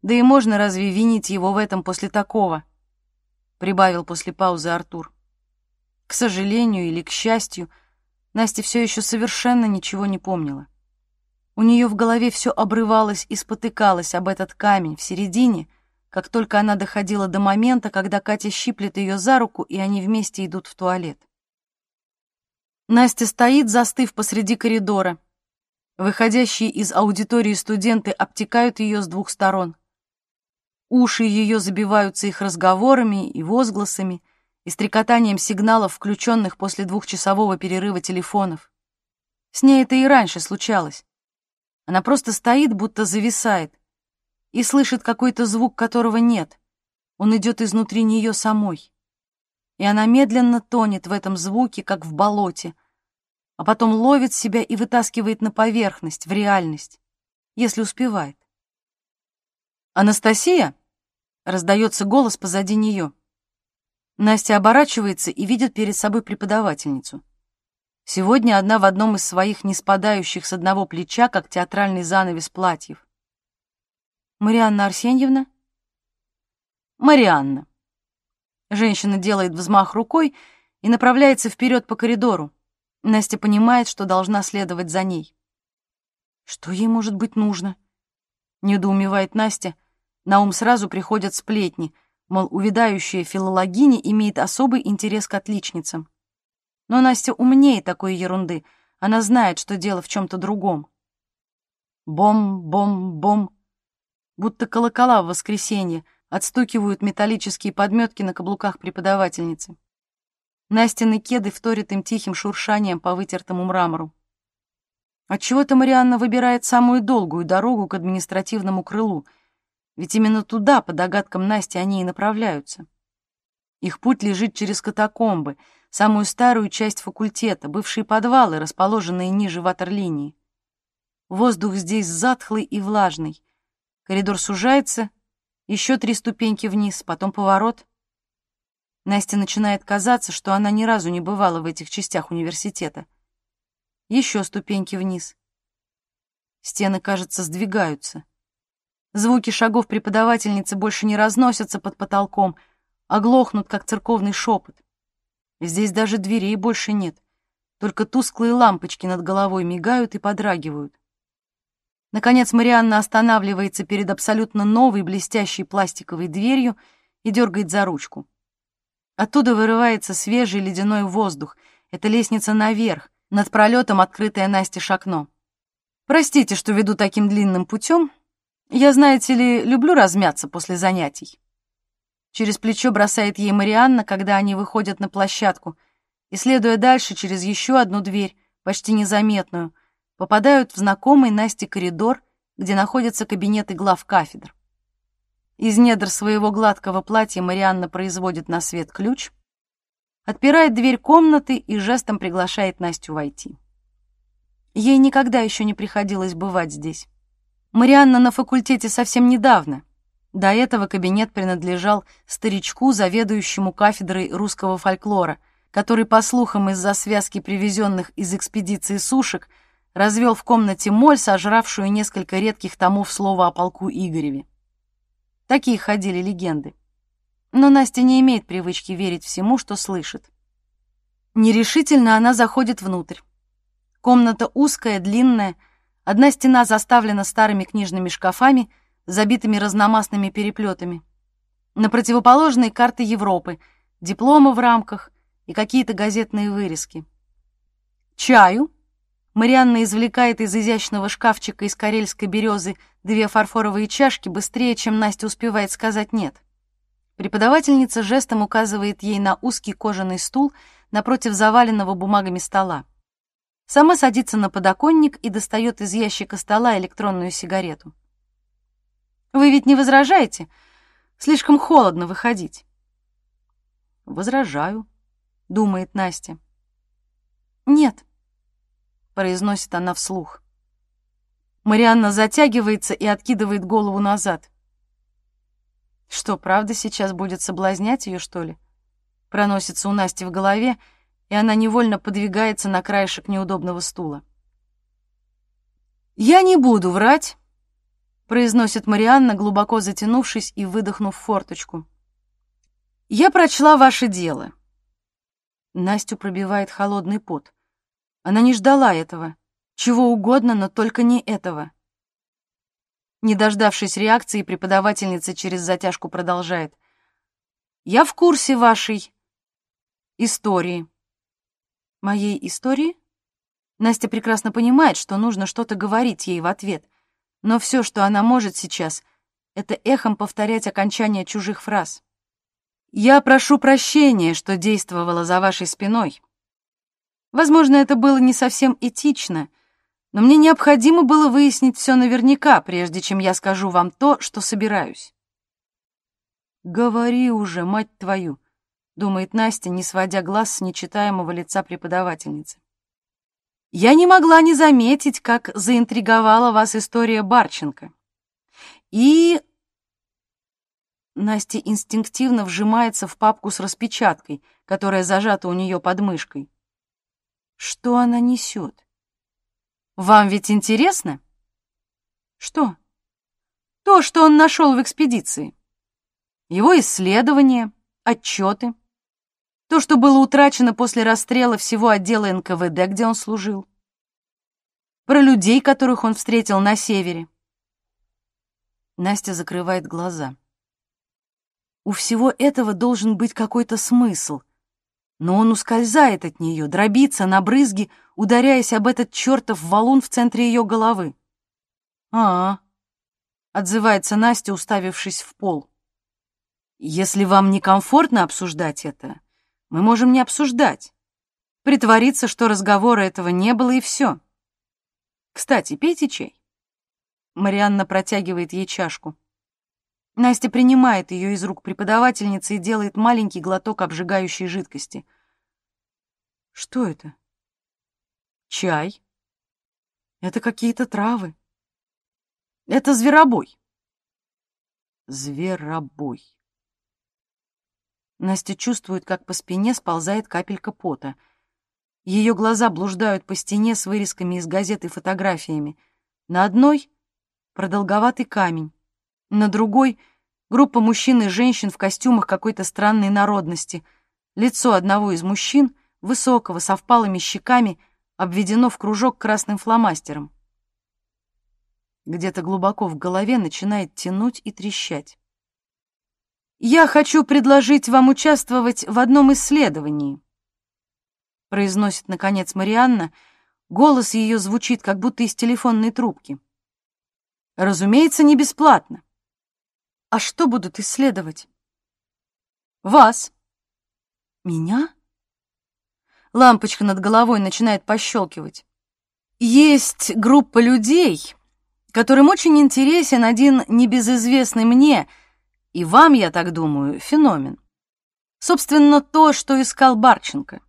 Да и можно разве винить его в этом после такого? Прибавил после паузы Артур. К сожалению или к счастью, Настя все еще совершенно ничего не помнила. У нее в голове все обрывалось и спотыкалось об этот камень в середине, как только она доходила до момента, когда Катя щиплет ее за руку, и они вместе идут в туалет. Настя стоит, застыв посреди коридора. Выходящие из аудитории студенты обтекают ее с двух сторон. Уши ее забиваются их разговорами и возгласами, и стрекотанием сигналов, включенных после двухчасового перерыва телефонов. С ней это и раньше случалось. Она просто стоит, будто зависает, и слышит какой-то звук, которого нет. Он идет изнутри нее самой. И она медленно тонет в этом звуке, как в болоте, а потом ловит себя и вытаскивает на поверхность, в реальность, если успевает. «Анастасия?» — раздается голос позади нее. Настя оборачивается и видит перед собой преподавательницу. Сегодня одна в одном из своих не спадающих с одного плеча, как театральный занавес платьев. «Марианна Арсеньевна?» «Марианна». Женщина делает взмах рукой и направляется вперед по коридору. Настя понимает, что должна следовать за ней. Что ей может быть нужно? Недоумевает Настя. На ум сразу приходят сплетни, мол, увядающая филологиня имеет особый интерес к отличницам. Но Настя умнее такой ерунды. Она знает, что дело в чем-то другом. Бом-бом-бом. Будто колокола в воскресенье отстукивают металлические подметки на каблуках преподавательницы. Настины кеды вторят им тихим шуршанием по вытертому мрамору. Отчего-то Марианна выбирает самую долгую дорогу к административному крылу, ведь именно туда, по догадкам Насти, они и направляются. Их путь лежит через катакомбы — самую старую часть факультета, бывшие подвалы, расположенные ниже ватерлинии. Воздух здесь затхлый и влажный. Коридор сужается, еще три ступеньки вниз, потом поворот. Настя начинает казаться, что она ни разу не бывала в этих частях университета. Еще ступеньки вниз. Стены, кажется, сдвигаются. Звуки шагов преподавательницы больше не разносятся под потолком, а глохнут, как церковный шепот. Здесь даже дверей больше нет. Только тусклые лампочки над головой мигают и подрагивают. Наконец Марианна останавливается перед абсолютно новой блестящей пластиковой дверью и дергает за ручку. Оттуда вырывается свежий ледяной воздух. Это лестница наверх, над пролетом открытое Насте окно. Простите, что веду таким длинным путем. Я, знаете ли, люблю размяться после занятий. Через плечо бросает ей Марианна, когда они выходят на площадку, и, следуя дальше через еще одну дверь, почти незаметную, попадают в знакомый Насте коридор, где находятся кабинеты глав кафедр. Из недр своего гладкого платья Марианна производит на свет ключ, отпирает дверь комнаты и жестом приглашает Настю войти. Ей никогда еще не приходилось бывать здесь. Марианна на факультете совсем недавно, до этого кабинет принадлежал старичку, заведующему кафедрой русского фольклора, который, по слухам из-за связки привезенных из экспедиции сушек, развел в комнате моль, сожравшую несколько редких томов слова о полку Игореве. Такие ходили легенды. Но Настя не имеет привычки верить всему, что слышит. Нерешительно она заходит внутрь. Комната узкая, длинная, одна стена заставлена старыми книжными шкафами — забитыми разномастными переплетами. На противоположной карты Европы, дипломы в рамках и какие-то газетные вырезки. Чаю. Марианна извлекает из изящного шкафчика из карельской березы две фарфоровые чашки быстрее, чем Настя успевает сказать «нет». Преподавательница жестом указывает ей на узкий кожаный стул напротив заваленного бумагами стола. Сама садится на подоконник и достает из ящика стола электронную сигарету. Вы ведь не возражаете? Слишком холодно выходить. Возражаю, думает Настя. Нет, произносит она вслух. Марианна затягивается и откидывает голову назад. Что, правда сейчас будет соблазнять ее, что ли? проносится у Насти в голове, и она невольно подвигается на краешек неудобного стула. «Я не буду врать», — произносит Марианна, глубоко затянувшись и выдохнув форточку. «Я прочла ваше дело». Настю пробивает холодный пот. Она не ждала этого. Чего угодно, но только не этого. Не дождавшись реакции, преподавательница через затяжку продолжает. «Я в курсе вашей истории». «Моей истории?» Настя прекрасно понимает, что нужно что-то говорить ей в ответ, но все, что она может сейчас, это эхом повторять окончание чужих фраз. «Я прошу прощения, что действовала за вашей спиной. Возможно, это было не совсем этично, но мне необходимо было выяснить все наверняка, прежде чем я скажу вам то, что собираюсь». «Говори уже, мать твою», — думает Настя, не сводя глаз с нечитаемого лица преподавательницы. Я не могла не заметить, как заинтриговала вас история Барченко. И... Настя инстинктивно вжимается в папку с распечаткой, которая зажата у нее под мышкой. Что она несет? Вам ведь интересно? Что? То, что он нашел в экспедиции. Его исследования, отчеты. То, что было утрачено после расстрела всего отдела НКВД, где он служил. Про людей, которых он встретил на севере. Настя закрывает глаза. У всего этого должен быть какой-то смысл, но он ускользает от нее, дробится на брызги, ударяясь об этот чертов валун в центре ее головы. а, -а, отзывается Настя, уставившись в пол. «Если вам некомфортно обсуждать это, мы можем не обсуждать. Притвориться, что разговора этого не было, и все. Кстати, пейте чай. Марианна протягивает ей чашку. Настя принимает ее из рук преподавательницы и делает маленький глоток обжигающей жидкости. Что это? Чай. Это какие-то травы. Это зверобой. Зверобой. Настя чувствует, как по спине сползает капелька пота. Ее глаза блуждают по стене с вырезками из газет и фотографиями. На одной — продолговатый камень, на другой — группа мужчин и женщин в костюмах какой-то странной народности. Лицо одного из мужчин, высокого, со впалыми щеками, обведено в кружок красным фломастером. Где-то глубоко в голове начинает тянуть и трещать. «Я хочу предложить вам участвовать в одном исследовании», произносит, наконец, Марианна. Голос ее звучит, как будто из телефонной трубки. «Разумеется, не бесплатно». «А что будут исследовать?» «Вас». «Меня?» Лампочка над головой начинает пощелкивать. «Есть группа людей, которым очень интересен один небезызвестный мне — и вам, я так думаю, феномен. Собственно, то, что искал Барченко.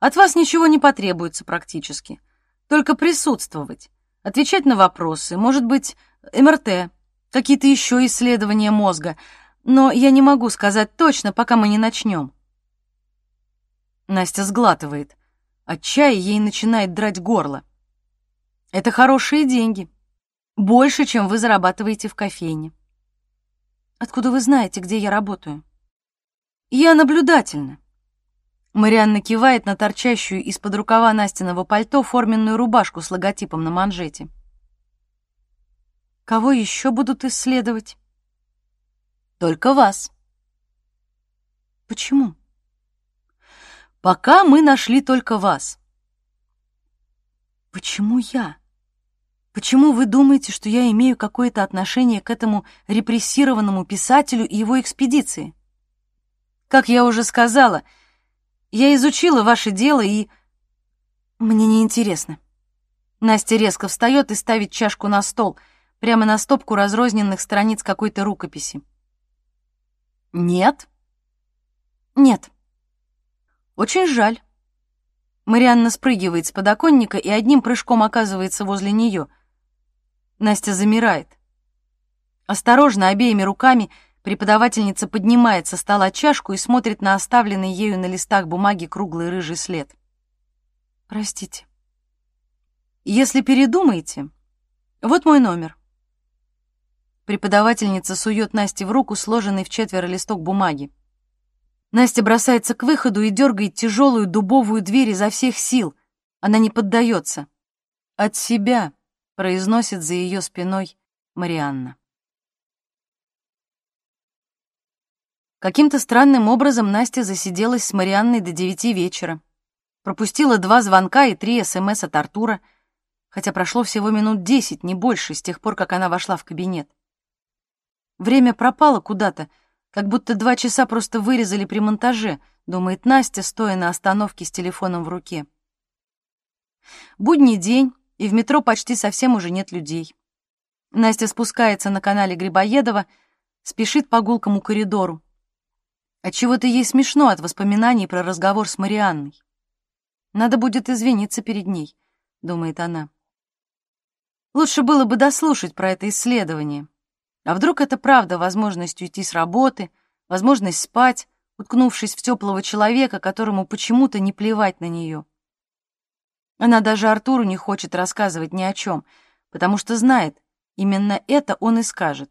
От вас ничего не потребуется практически. Только присутствовать, отвечать на вопросы, может быть, МРТ, какие-то еще исследования мозга. Но я не могу сказать точно, пока мы не начнем. Настя сглатывает. От чая ей начинает драть горло. Это хорошие деньги. Больше, чем вы зарабатываете в кофейне. Откуда вы знаете, где я работаю? Я наблюдательна. Марианна кивает на торчащую из-под рукава Настиного пальто форменную рубашку с логотипом на манжете. Кого еще будут исследовать? Только вас. Почему? Пока мы нашли только вас. Почему я? Почему вы думаете, что я имею какое-то отношение к этому репрессированному писателю и его экспедиции? Как я уже сказала, я изучила ваше дело и... Мне не интересно. Настя резко встает и ставит чашку на стол, прямо на стопку разрозненных страниц какой-то рукописи. Нет? Нет. Очень жаль. Марианна спрыгивает с подоконника и одним прыжком оказывается возле нее — Настя замирает. Осторожно, обеими руками Преподавательница поднимает со стола чашку и смотрит на оставленный ею на листах бумаги круглый рыжий след. «Простите. Если передумаете, вот мой номер». Преподавательница сует Насте в руку сложенный в четверо листок бумаги. Настя бросается к выходу и дергает тяжелую дубовую дверь изо всех сил. Она не поддается. «От себя», — произносит за ее спиной Марианна. Каким-то странным образом Настя засиделась с Марианной до девяти вечера. Пропустила два звонка и три СМС от Артура, хотя прошло всего минут десять, не больше, с тех пор, как она вошла в кабинет. Время пропало куда-то, как будто два часа просто вырезали при монтаже, думает Настя, стоя на остановке с телефоном в руке. Будний день, и в метро почти совсем уже нет людей. Настя спускается на канале Грибоедова, спешит по гулкому коридору. Отчего-то ей смешно от воспоминаний про разговор с Марианной. Надо будет извиниться перед ней, думает она. Лучше было бы дослушать про это исследование. А вдруг это правда возможность уйти с работы, возможность спать, уткнувшись в теплого человека, которому почему-то не плевать на нее. Она даже Артуру не хочет рассказывать ни о чем, потому что знает, именно это он и скажет.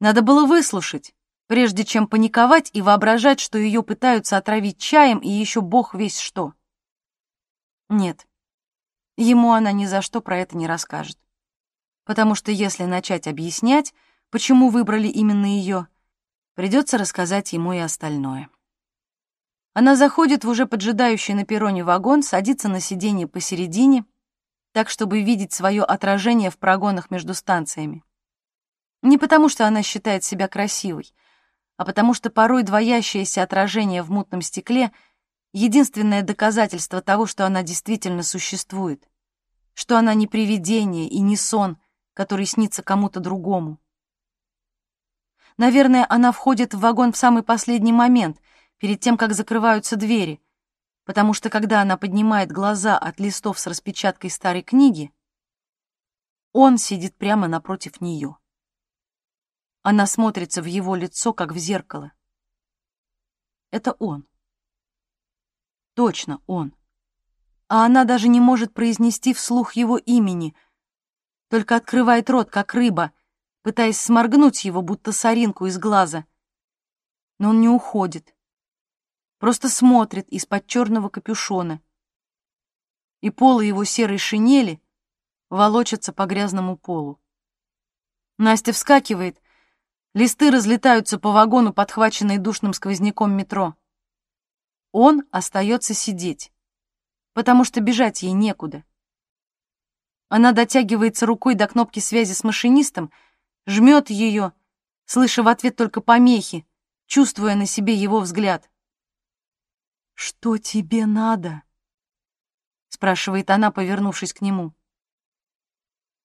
Надо было выслушать, прежде чем паниковать и воображать, что ее пытаются отравить чаем и еще бог весь что. Нет, ему она ни за что про это не расскажет. Потому что если начать объяснять, почему выбрали именно ее, придется рассказать ему и остальное. Она заходит в уже поджидающий на перроне вагон, садится на сиденье посередине, так, чтобы видеть свое отражение в прогонах между станциями. Не потому, что она считает себя красивой, а потому что порой двоящееся отражение в мутном стекле — единственное доказательство того, что она действительно существует, что она не привидение и не сон, который снится кому-то другому. Наверное, она входит в вагон в самый последний момент, перед тем, как закрываются двери, потому что когда она поднимает глаза от листов с распечаткой старой книги, он сидит прямо напротив нее. Она смотрится в его лицо, как в зеркало. Это он. Точно он. А она даже не может произнести вслух его имени, только открывает рот, как рыба, пытаясь сморгнуть его, будто соринку из глаза. Но он не уходит. Просто смотрит из-под черного капюшона. И полы его серой шинели волочатся по грязному полу. Настя вскакивает, листы разлетаются по вагону, подхваченные душным сквозняком метро. Он остается сидеть, потому что бежать ей некуда. Она дотягивается рукой до кнопки связи с машинистом — жмет ее, слыша в ответ только помехи, чувствуя на себе его взгляд. «Что тебе надо?» — спрашивает она, повернувшись к нему.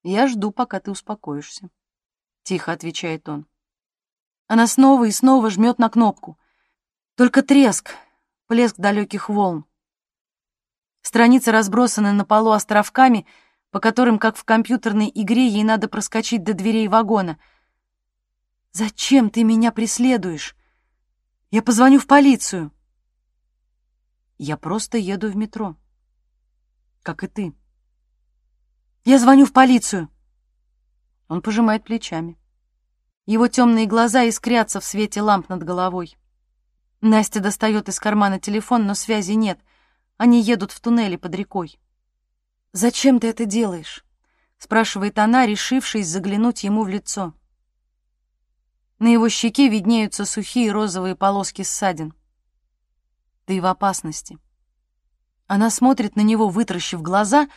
«Я жду, пока ты успокоишься», — тихо отвечает он. Она снова и снова жмет на кнопку. Только треск, плеск далеких волн. Страницы разбросаны на полу островками — по которым, как в компьютерной игре, ей надо проскочить до дверей вагона. «Зачем ты меня преследуешь? Я позвоню в полицию». «Я просто еду в метро, как и ты». «Я звоню в полицию». Он пожимает плечами. Его темные глаза искрятся в свете ламп над головой. Настя достает из кармана телефон, но связи нет. Они едут в туннеле под рекой. «Зачем ты это делаешь?» — спрашивает она, решившись заглянуть ему в лицо. На его щеке виднеются сухие розовые полоски ссадин. Ты в опасности. Она смотрит на него, вытращив глаза.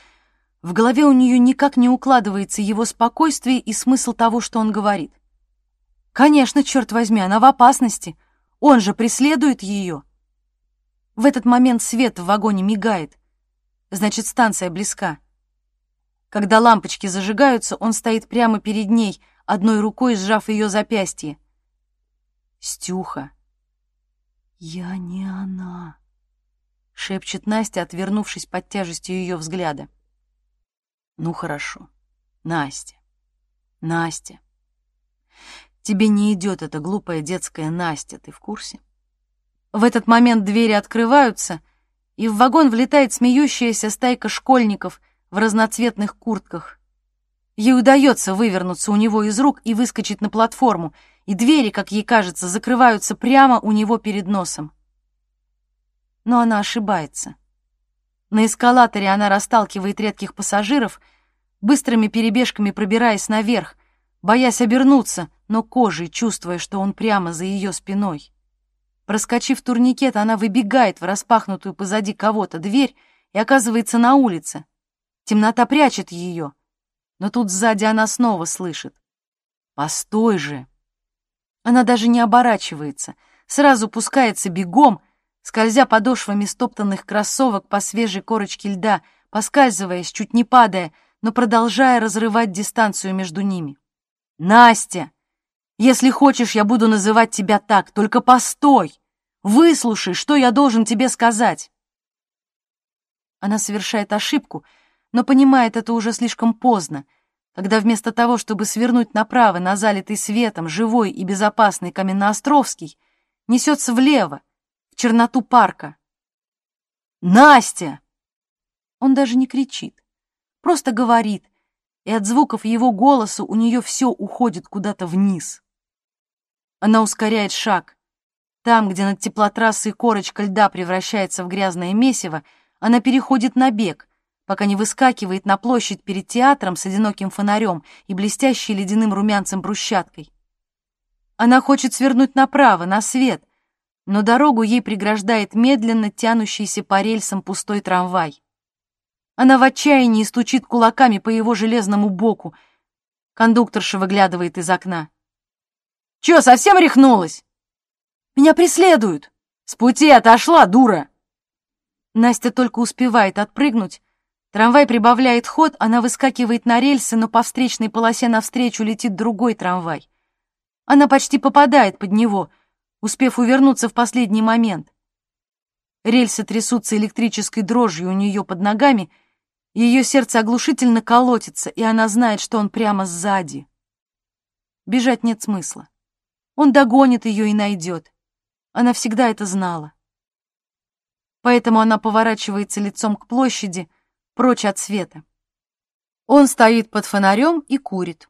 В голове у нее никак не укладывается его спокойствие и смысл того, что он говорит. Конечно, черт возьми, она в опасности. Он же преследует ее. В этот момент свет в вагоне мигает. Значит, станция близка. Когда лампочки зажигаются, он стоит прямо перед ней, одной рукой сжав ее запястье. «Стюха!» «Я не она!» — шепчет Настя, отвернувшись под тяжестью ее взгляда. «Ну хорошо, Настя, Настя!» Тебе не идет эта глупая детская Настя, ты в курсе? В этот момент двери открываются, и в вагон влетает смеющаяся стайка школьников в разноцветных куртках. Ей удается вывернуться у него из рук и выскочить на платформу, и двери, как ей кажется, закрываются прямо у него перед носом. Но она ошибается. На эскалаторе она расталкивает редких пассажиров, быстрыми перебежками пробираясь наверх, боясь обернуться, но кожей чувствуя, что он прямо за ее спиной. Проскочив турникет, она выбегает в распахнутую позади кого-то дверь и оказывается на улице. Темнота прячет ее, но тут сзади она снова слышит. «Постой же!» Она даже не оборачивается, сразу пускается бегом, скользя подошвами стоптанных кроссовок по свежей корочке льда, поскальзываясь, чуть не падая, но продолжая разрывать дистанцию между ними. «Настя! Если хочешь, я буду называть тебя так, только постой! Выслушай, что я должен тебе сказать!» Она совершает ошибку, но понимает это уже слишком поздно, когда вместо того, чтобы свернуть направо на залитый светом, живой и безопасный Каменноостровский, несется влево, в черноту парка. «Настя!» Он даже не кричит, просто говорит, и от звуков его голоса у нее все уходит куда-то вниз. Она ускоряет шаг. Там, где над теплотрассой корочка льда превращается в грязное месиво, она переходит на бег, пока не выскакивает на площадь перед театром с одиноким фонарем и блестящей ледяным румянцем брусчаткой. Она хочет свернуть направо, на свет, но дорогу ей преграждает медленно тянущийся по рельсам пустой трамвай. Она в отчаянии стучит кулаками по его железному боку. Кондукторша выглядывает из окна. Чё, совсем рехнулась? Меня преследуют! С пути отошла, дура!» Настя только успевает отпрыгнуть. Трамвай прибавляет ход, она выскакивает на рельсы, но по встречной полосе навстречу летит другой трамвай. Она почти попадает под него, успев увернуться в последний момент. Рельсы трясутся электрической дрожью у нее под ногами, ее сердце оглушительно колотится, и она знает, что он прямо сзади. Бежать нет смысла. Он догонит ее и найдет. Она всегда это знала. Поэтому она поворачивается лицом к площади, прочь от света. Он стоит под фонарем и курит.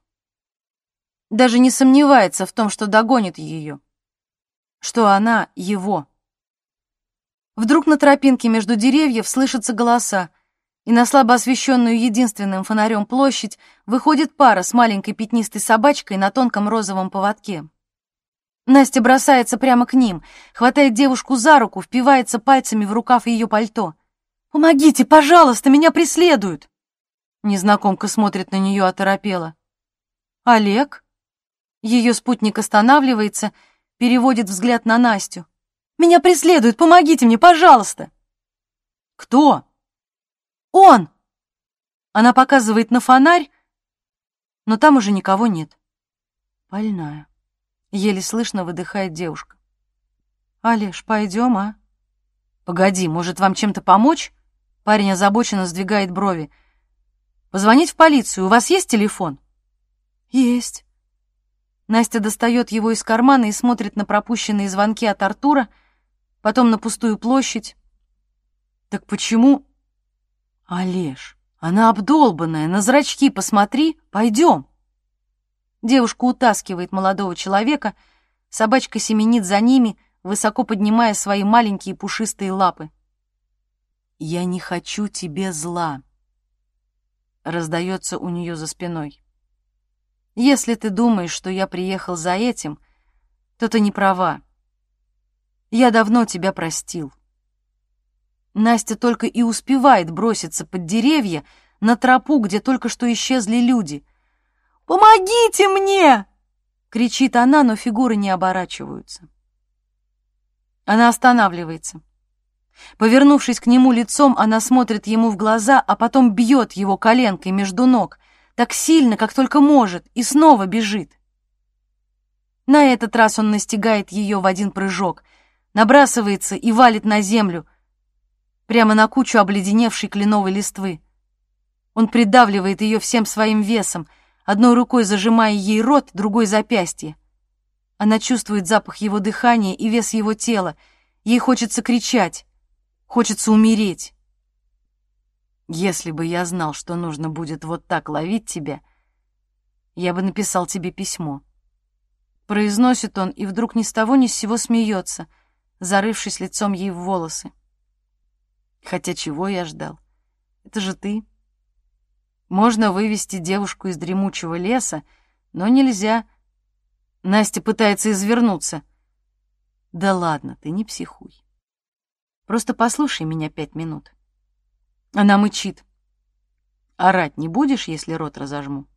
Даже не сомневается в том, что догонит ее, что она его. Вдруг на тропинке между деревьев слышатся голоса, и на слабо освещенную единственным фонарем площадь выходит пара с маленькой пятнистой собачкой на тонком розовом поводке. Настя бросается прямо к ним, хватает девушку за руку, впивается пальцами в рукав ее пальто. «Помогите, пожалуйста, меня преследуют!» Незнакомка смотрит на нее оторопела. «Олег?» Ее спутник останавливается, переводит взгляд на Настю. «Меня преследуют, помогите мне, пожалуйста!» «Кто?» «Он!» Она показывает на фонарь, но там уже никого нет. Больная. Еле слышно выдыхает девушка. «Олеж, пойдем, а?» «Погоди, может, вам чем-то помочь?» Парень озабоченно сдвигает брови. «Позвонить в полицию. У вас есть телефон?» «Есть». Настя достает его из кармана и смотрит на пропущенные звонки от Артура, потом на пустую площадь. «Так почему...» «Олеж, она обдолбанная, на зрачки посмотри, пойдем!» Девушка утаскивает молодого человека, собачка семенит за ними, высоко поднимая свои маленькие пушистые лапы. «Я не хочу тебе зла», — раздается у нее за спиной. «Если ты думаешь, что я приехал за этим, то ты не права. Я давно тебя простил». Настя только и успевает броситься под деревья на тропу, где только что исчезли люди — «Помогите мне!» — кричит она, но фигуры не оборачиваются. Она останавливается. Повернувшись к нему лицом, она смотрит ему в глаза, а потом бьет его коленкой между ног, так сильно, как только может, и снова бежит. На этот раз он настигает ее в один прыжок, набрасывается и валит на землю, прямо на кучу обледеневшей кленовой листвы. Он придавливает ее всем своим весом — одной рукой зажимая ей рот, другой — запястье. Она чувствует запах его дыхания и вес его тела. Ей хочется кричать, хочется умереть. Если бы я знал, что нужно будет вот так ловить тебя, я бы написал тебе письмо. Произносит он, и вдруг ни с того ни с сего смеется, зарывшись лицом ей в волосы. Хотя чего я ждал? Это же ты. Можно вывести девушку из дремучего леса, но нельзя. Настя пытается извернуться. Да ладно, ты не психуй. Просто послушай меня пять минут. Она мычит. Орать не будешь, если рот разожму?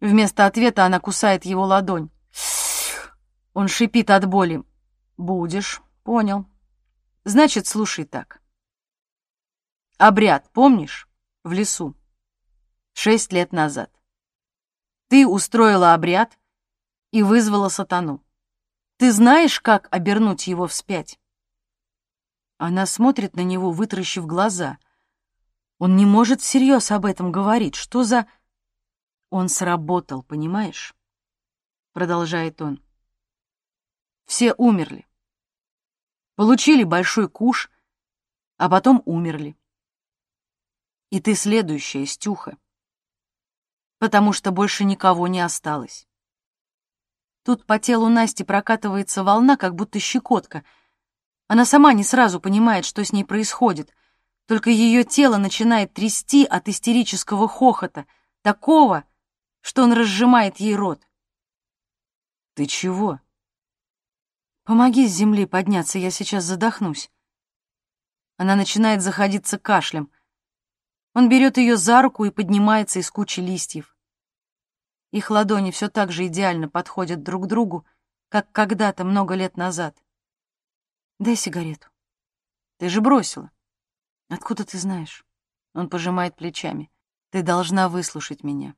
Вместо ответа она кусает его ладонь. Он шипит от боли. Будешь, понял. Значит, слушай так. Обряд, помнишь? В лесу шесть лет назад. Ты устроила обряд и вызвала сатану. Ты знаешь, как обернуть его вспять?» Она смотрит на него, вытаращив глаза. Он не может всерьез об этом говорить. Что за... Он сработал, понимаешь? Продолжает он. Все умерли. Получили большой куш, а потом умерли. И ты следующая, Стюха потому что больше никого не осталось. Тут по телу Насти прокатывается волна, как будто щекотка. Она сама не сразу понимает, что с ней происходит, только ее тело начинает трясти от истерического хохота, такого, что он разжимает ей рот. «Ты чего?» «Помоги с земли подняться, я сейчас задохнусь». Она начинает заходиться кашлем — он берет ее за руку и поднимается из кучи листьев. Их ладони все так же идеально подходят друг другу, как когда-то много лет назад. «Дай сигарету». «Ты же бросила». «Откуда ты знаешь?» Он пожимает плечами. «Ты должна выслушать меня».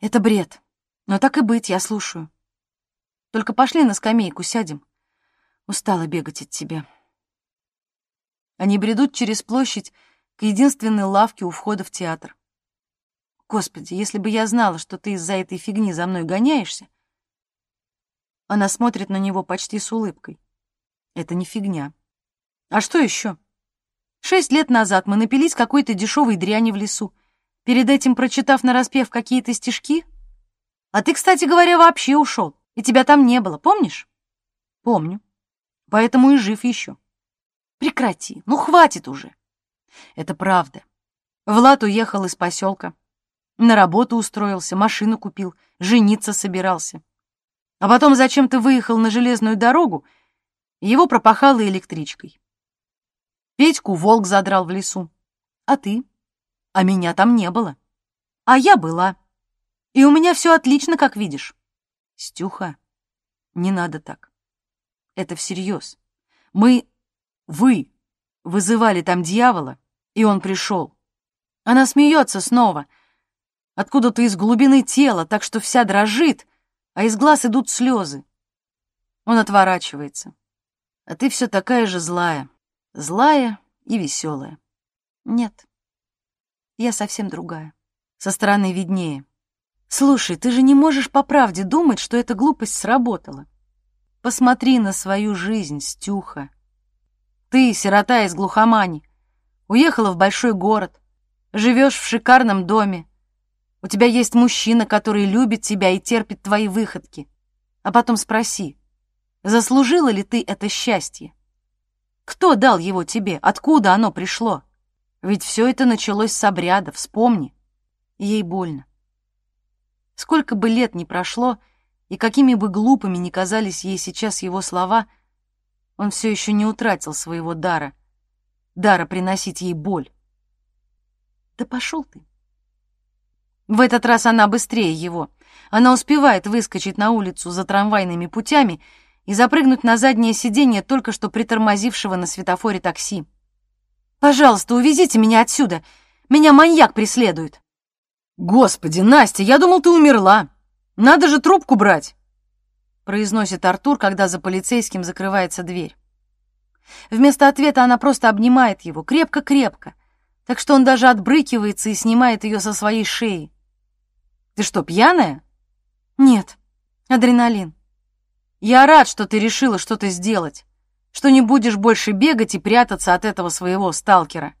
«Это бред. Но так и быть, я слушаю. Только пошли на скамейку, сядем. Устала бегать от тебя». Они бредут через площадь, к единственной лавке у входа в театр. Господи, если бы я знала, что ты из-за этой фигни за мной гоняешься... Она смотрит на него почти с улыбкой. Это не фигня. А что еще? Шесть лет назад мы напились какой-то дешевой дряни в лесу, перед этим прочитав нараспев какие-то стишки. А ты, кстати говоря, вообще ушел, и тебя там не было, помнишь? Помню. Поэтому и жив еще. Прекрати, ну хватит уже. Это правда. Влад уехал из поселка. На работу устроился, машину купил, жениться собирался. А потом зачем-то выехал на железную дорогу, его пропахало электричкой. Петьку волк задрал в лесу. А ты? А меня там не было. А я была. И у меня все отлично, как видишь. Стюха, не надо так. Это всерьез. Мы, вы, вызывали там дьявола, и он пришел. Она смеется снова, откуда-то из глубины тела, так что вся дрожит, а из глаз идут слезы. Он отворачивается. А ты все такая же злая. Злая и веселая. Нет, я совсем другая. Со стороны виднее. Слушай, ты же не можешь по правде думать, что эта глупость сработала. Посмотри на свою жизнь, Стюха. Ты, сирота из глухомани, уехала в большой город, живешь в шикарном доме, у тебя есть мужчина, который любит тебя и терпит твои выходки. А потом спроси, заслужила ли ты это счастье? Кто дал его тебе? Откуда оно пришло? Ведь все это началось с обряда, вспомни. Ей больно. Сколько бы лет ни прошло, и какими бы глупыми ни казались ей сейчас его слова — он все еще не утратил своего дара, дара приносить ей боль. Да пошел ты. В этот раз она быстрее его. Она успевает выскочить на улицу за трамвайными путями и запрыгнуть на заднее сиденье только что притормозившего на светофоре такси. «Пожалуйста, увезите меня отсюда! Меня маньяк преследует!» «Господи, Настя, я думал, ты умерла! Надо же трубку брать!» произносит Артур, когда за полицейским закрывается дверь. Вместо ответа она просто обнимает его, крепко-крепко, так что он даже отбрыкивается и снимает ее со своей шеи. «Ты что, пьяная?» «Нет, адреналин. Я рад, что ты решила что-то сделать, что не будешь больше бегать и прятаться от этого своего сталкера.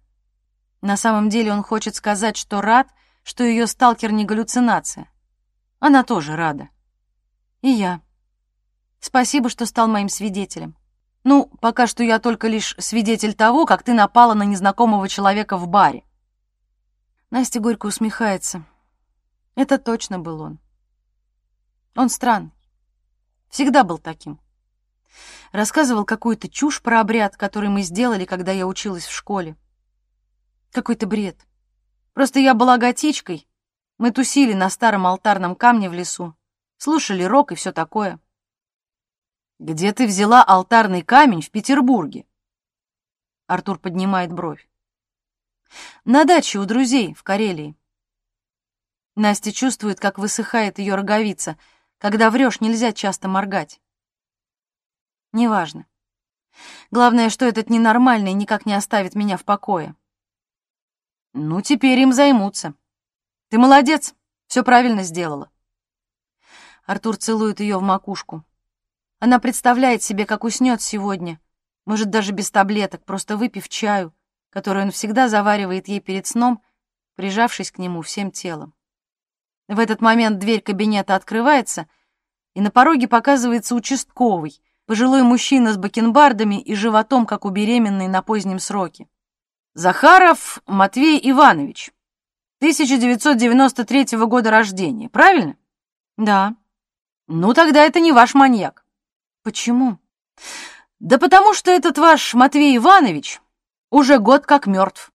На самом деле он хочет сказать, что рад, что ее сталкер не галлюцинация. Она тоже рада. И я. Спасибо, что стал моим свидетелем. Ну, пока что я только лишь свидетель того, как ты напала на незнакомого человека в баре. Настя горько усмехается. Это точно был он. Он странный. Всегда был таким. Рассказывал какую-то чушь про обряд, который мы сделали, когда я училась в школе. Какой-то бред. Просто я была готичкой. Мы тусили на старом алтарном камне в лесу, слушали рок и все такое. «Где ты взяла алтарный камень в Петербурге?» Артур поднимает бровь. «На даче у друзей в Карелии». Настя чувствует, как высыхает ее роговица. Когда врешь, нельзя часто моргать. Неважно. Главное, что этот ненормальный никак не оставит меня в покое. Ну, теперь им займутся. Ты молодец, все правильно сделала. Артур целует ее в макушку. Она представляет себе, как уснет сегодня, может, даже без таблеток, просто выпив чаю, который он всегда заваривает ей перед сном, прижавшись к нему всем телом. В этот момент дверь кабинета открывается, и на пороге показывается участковый, пожилой мужчина с бакенбардами и животом, как у беременной на позднем сроке. Захаров Матвей Иванович, 1993 года рождения, правильно? Да. Ну, тогда это не ваш маньяк. Почему? Да потому что этот ваш Матвей Иванович уже год как мертв.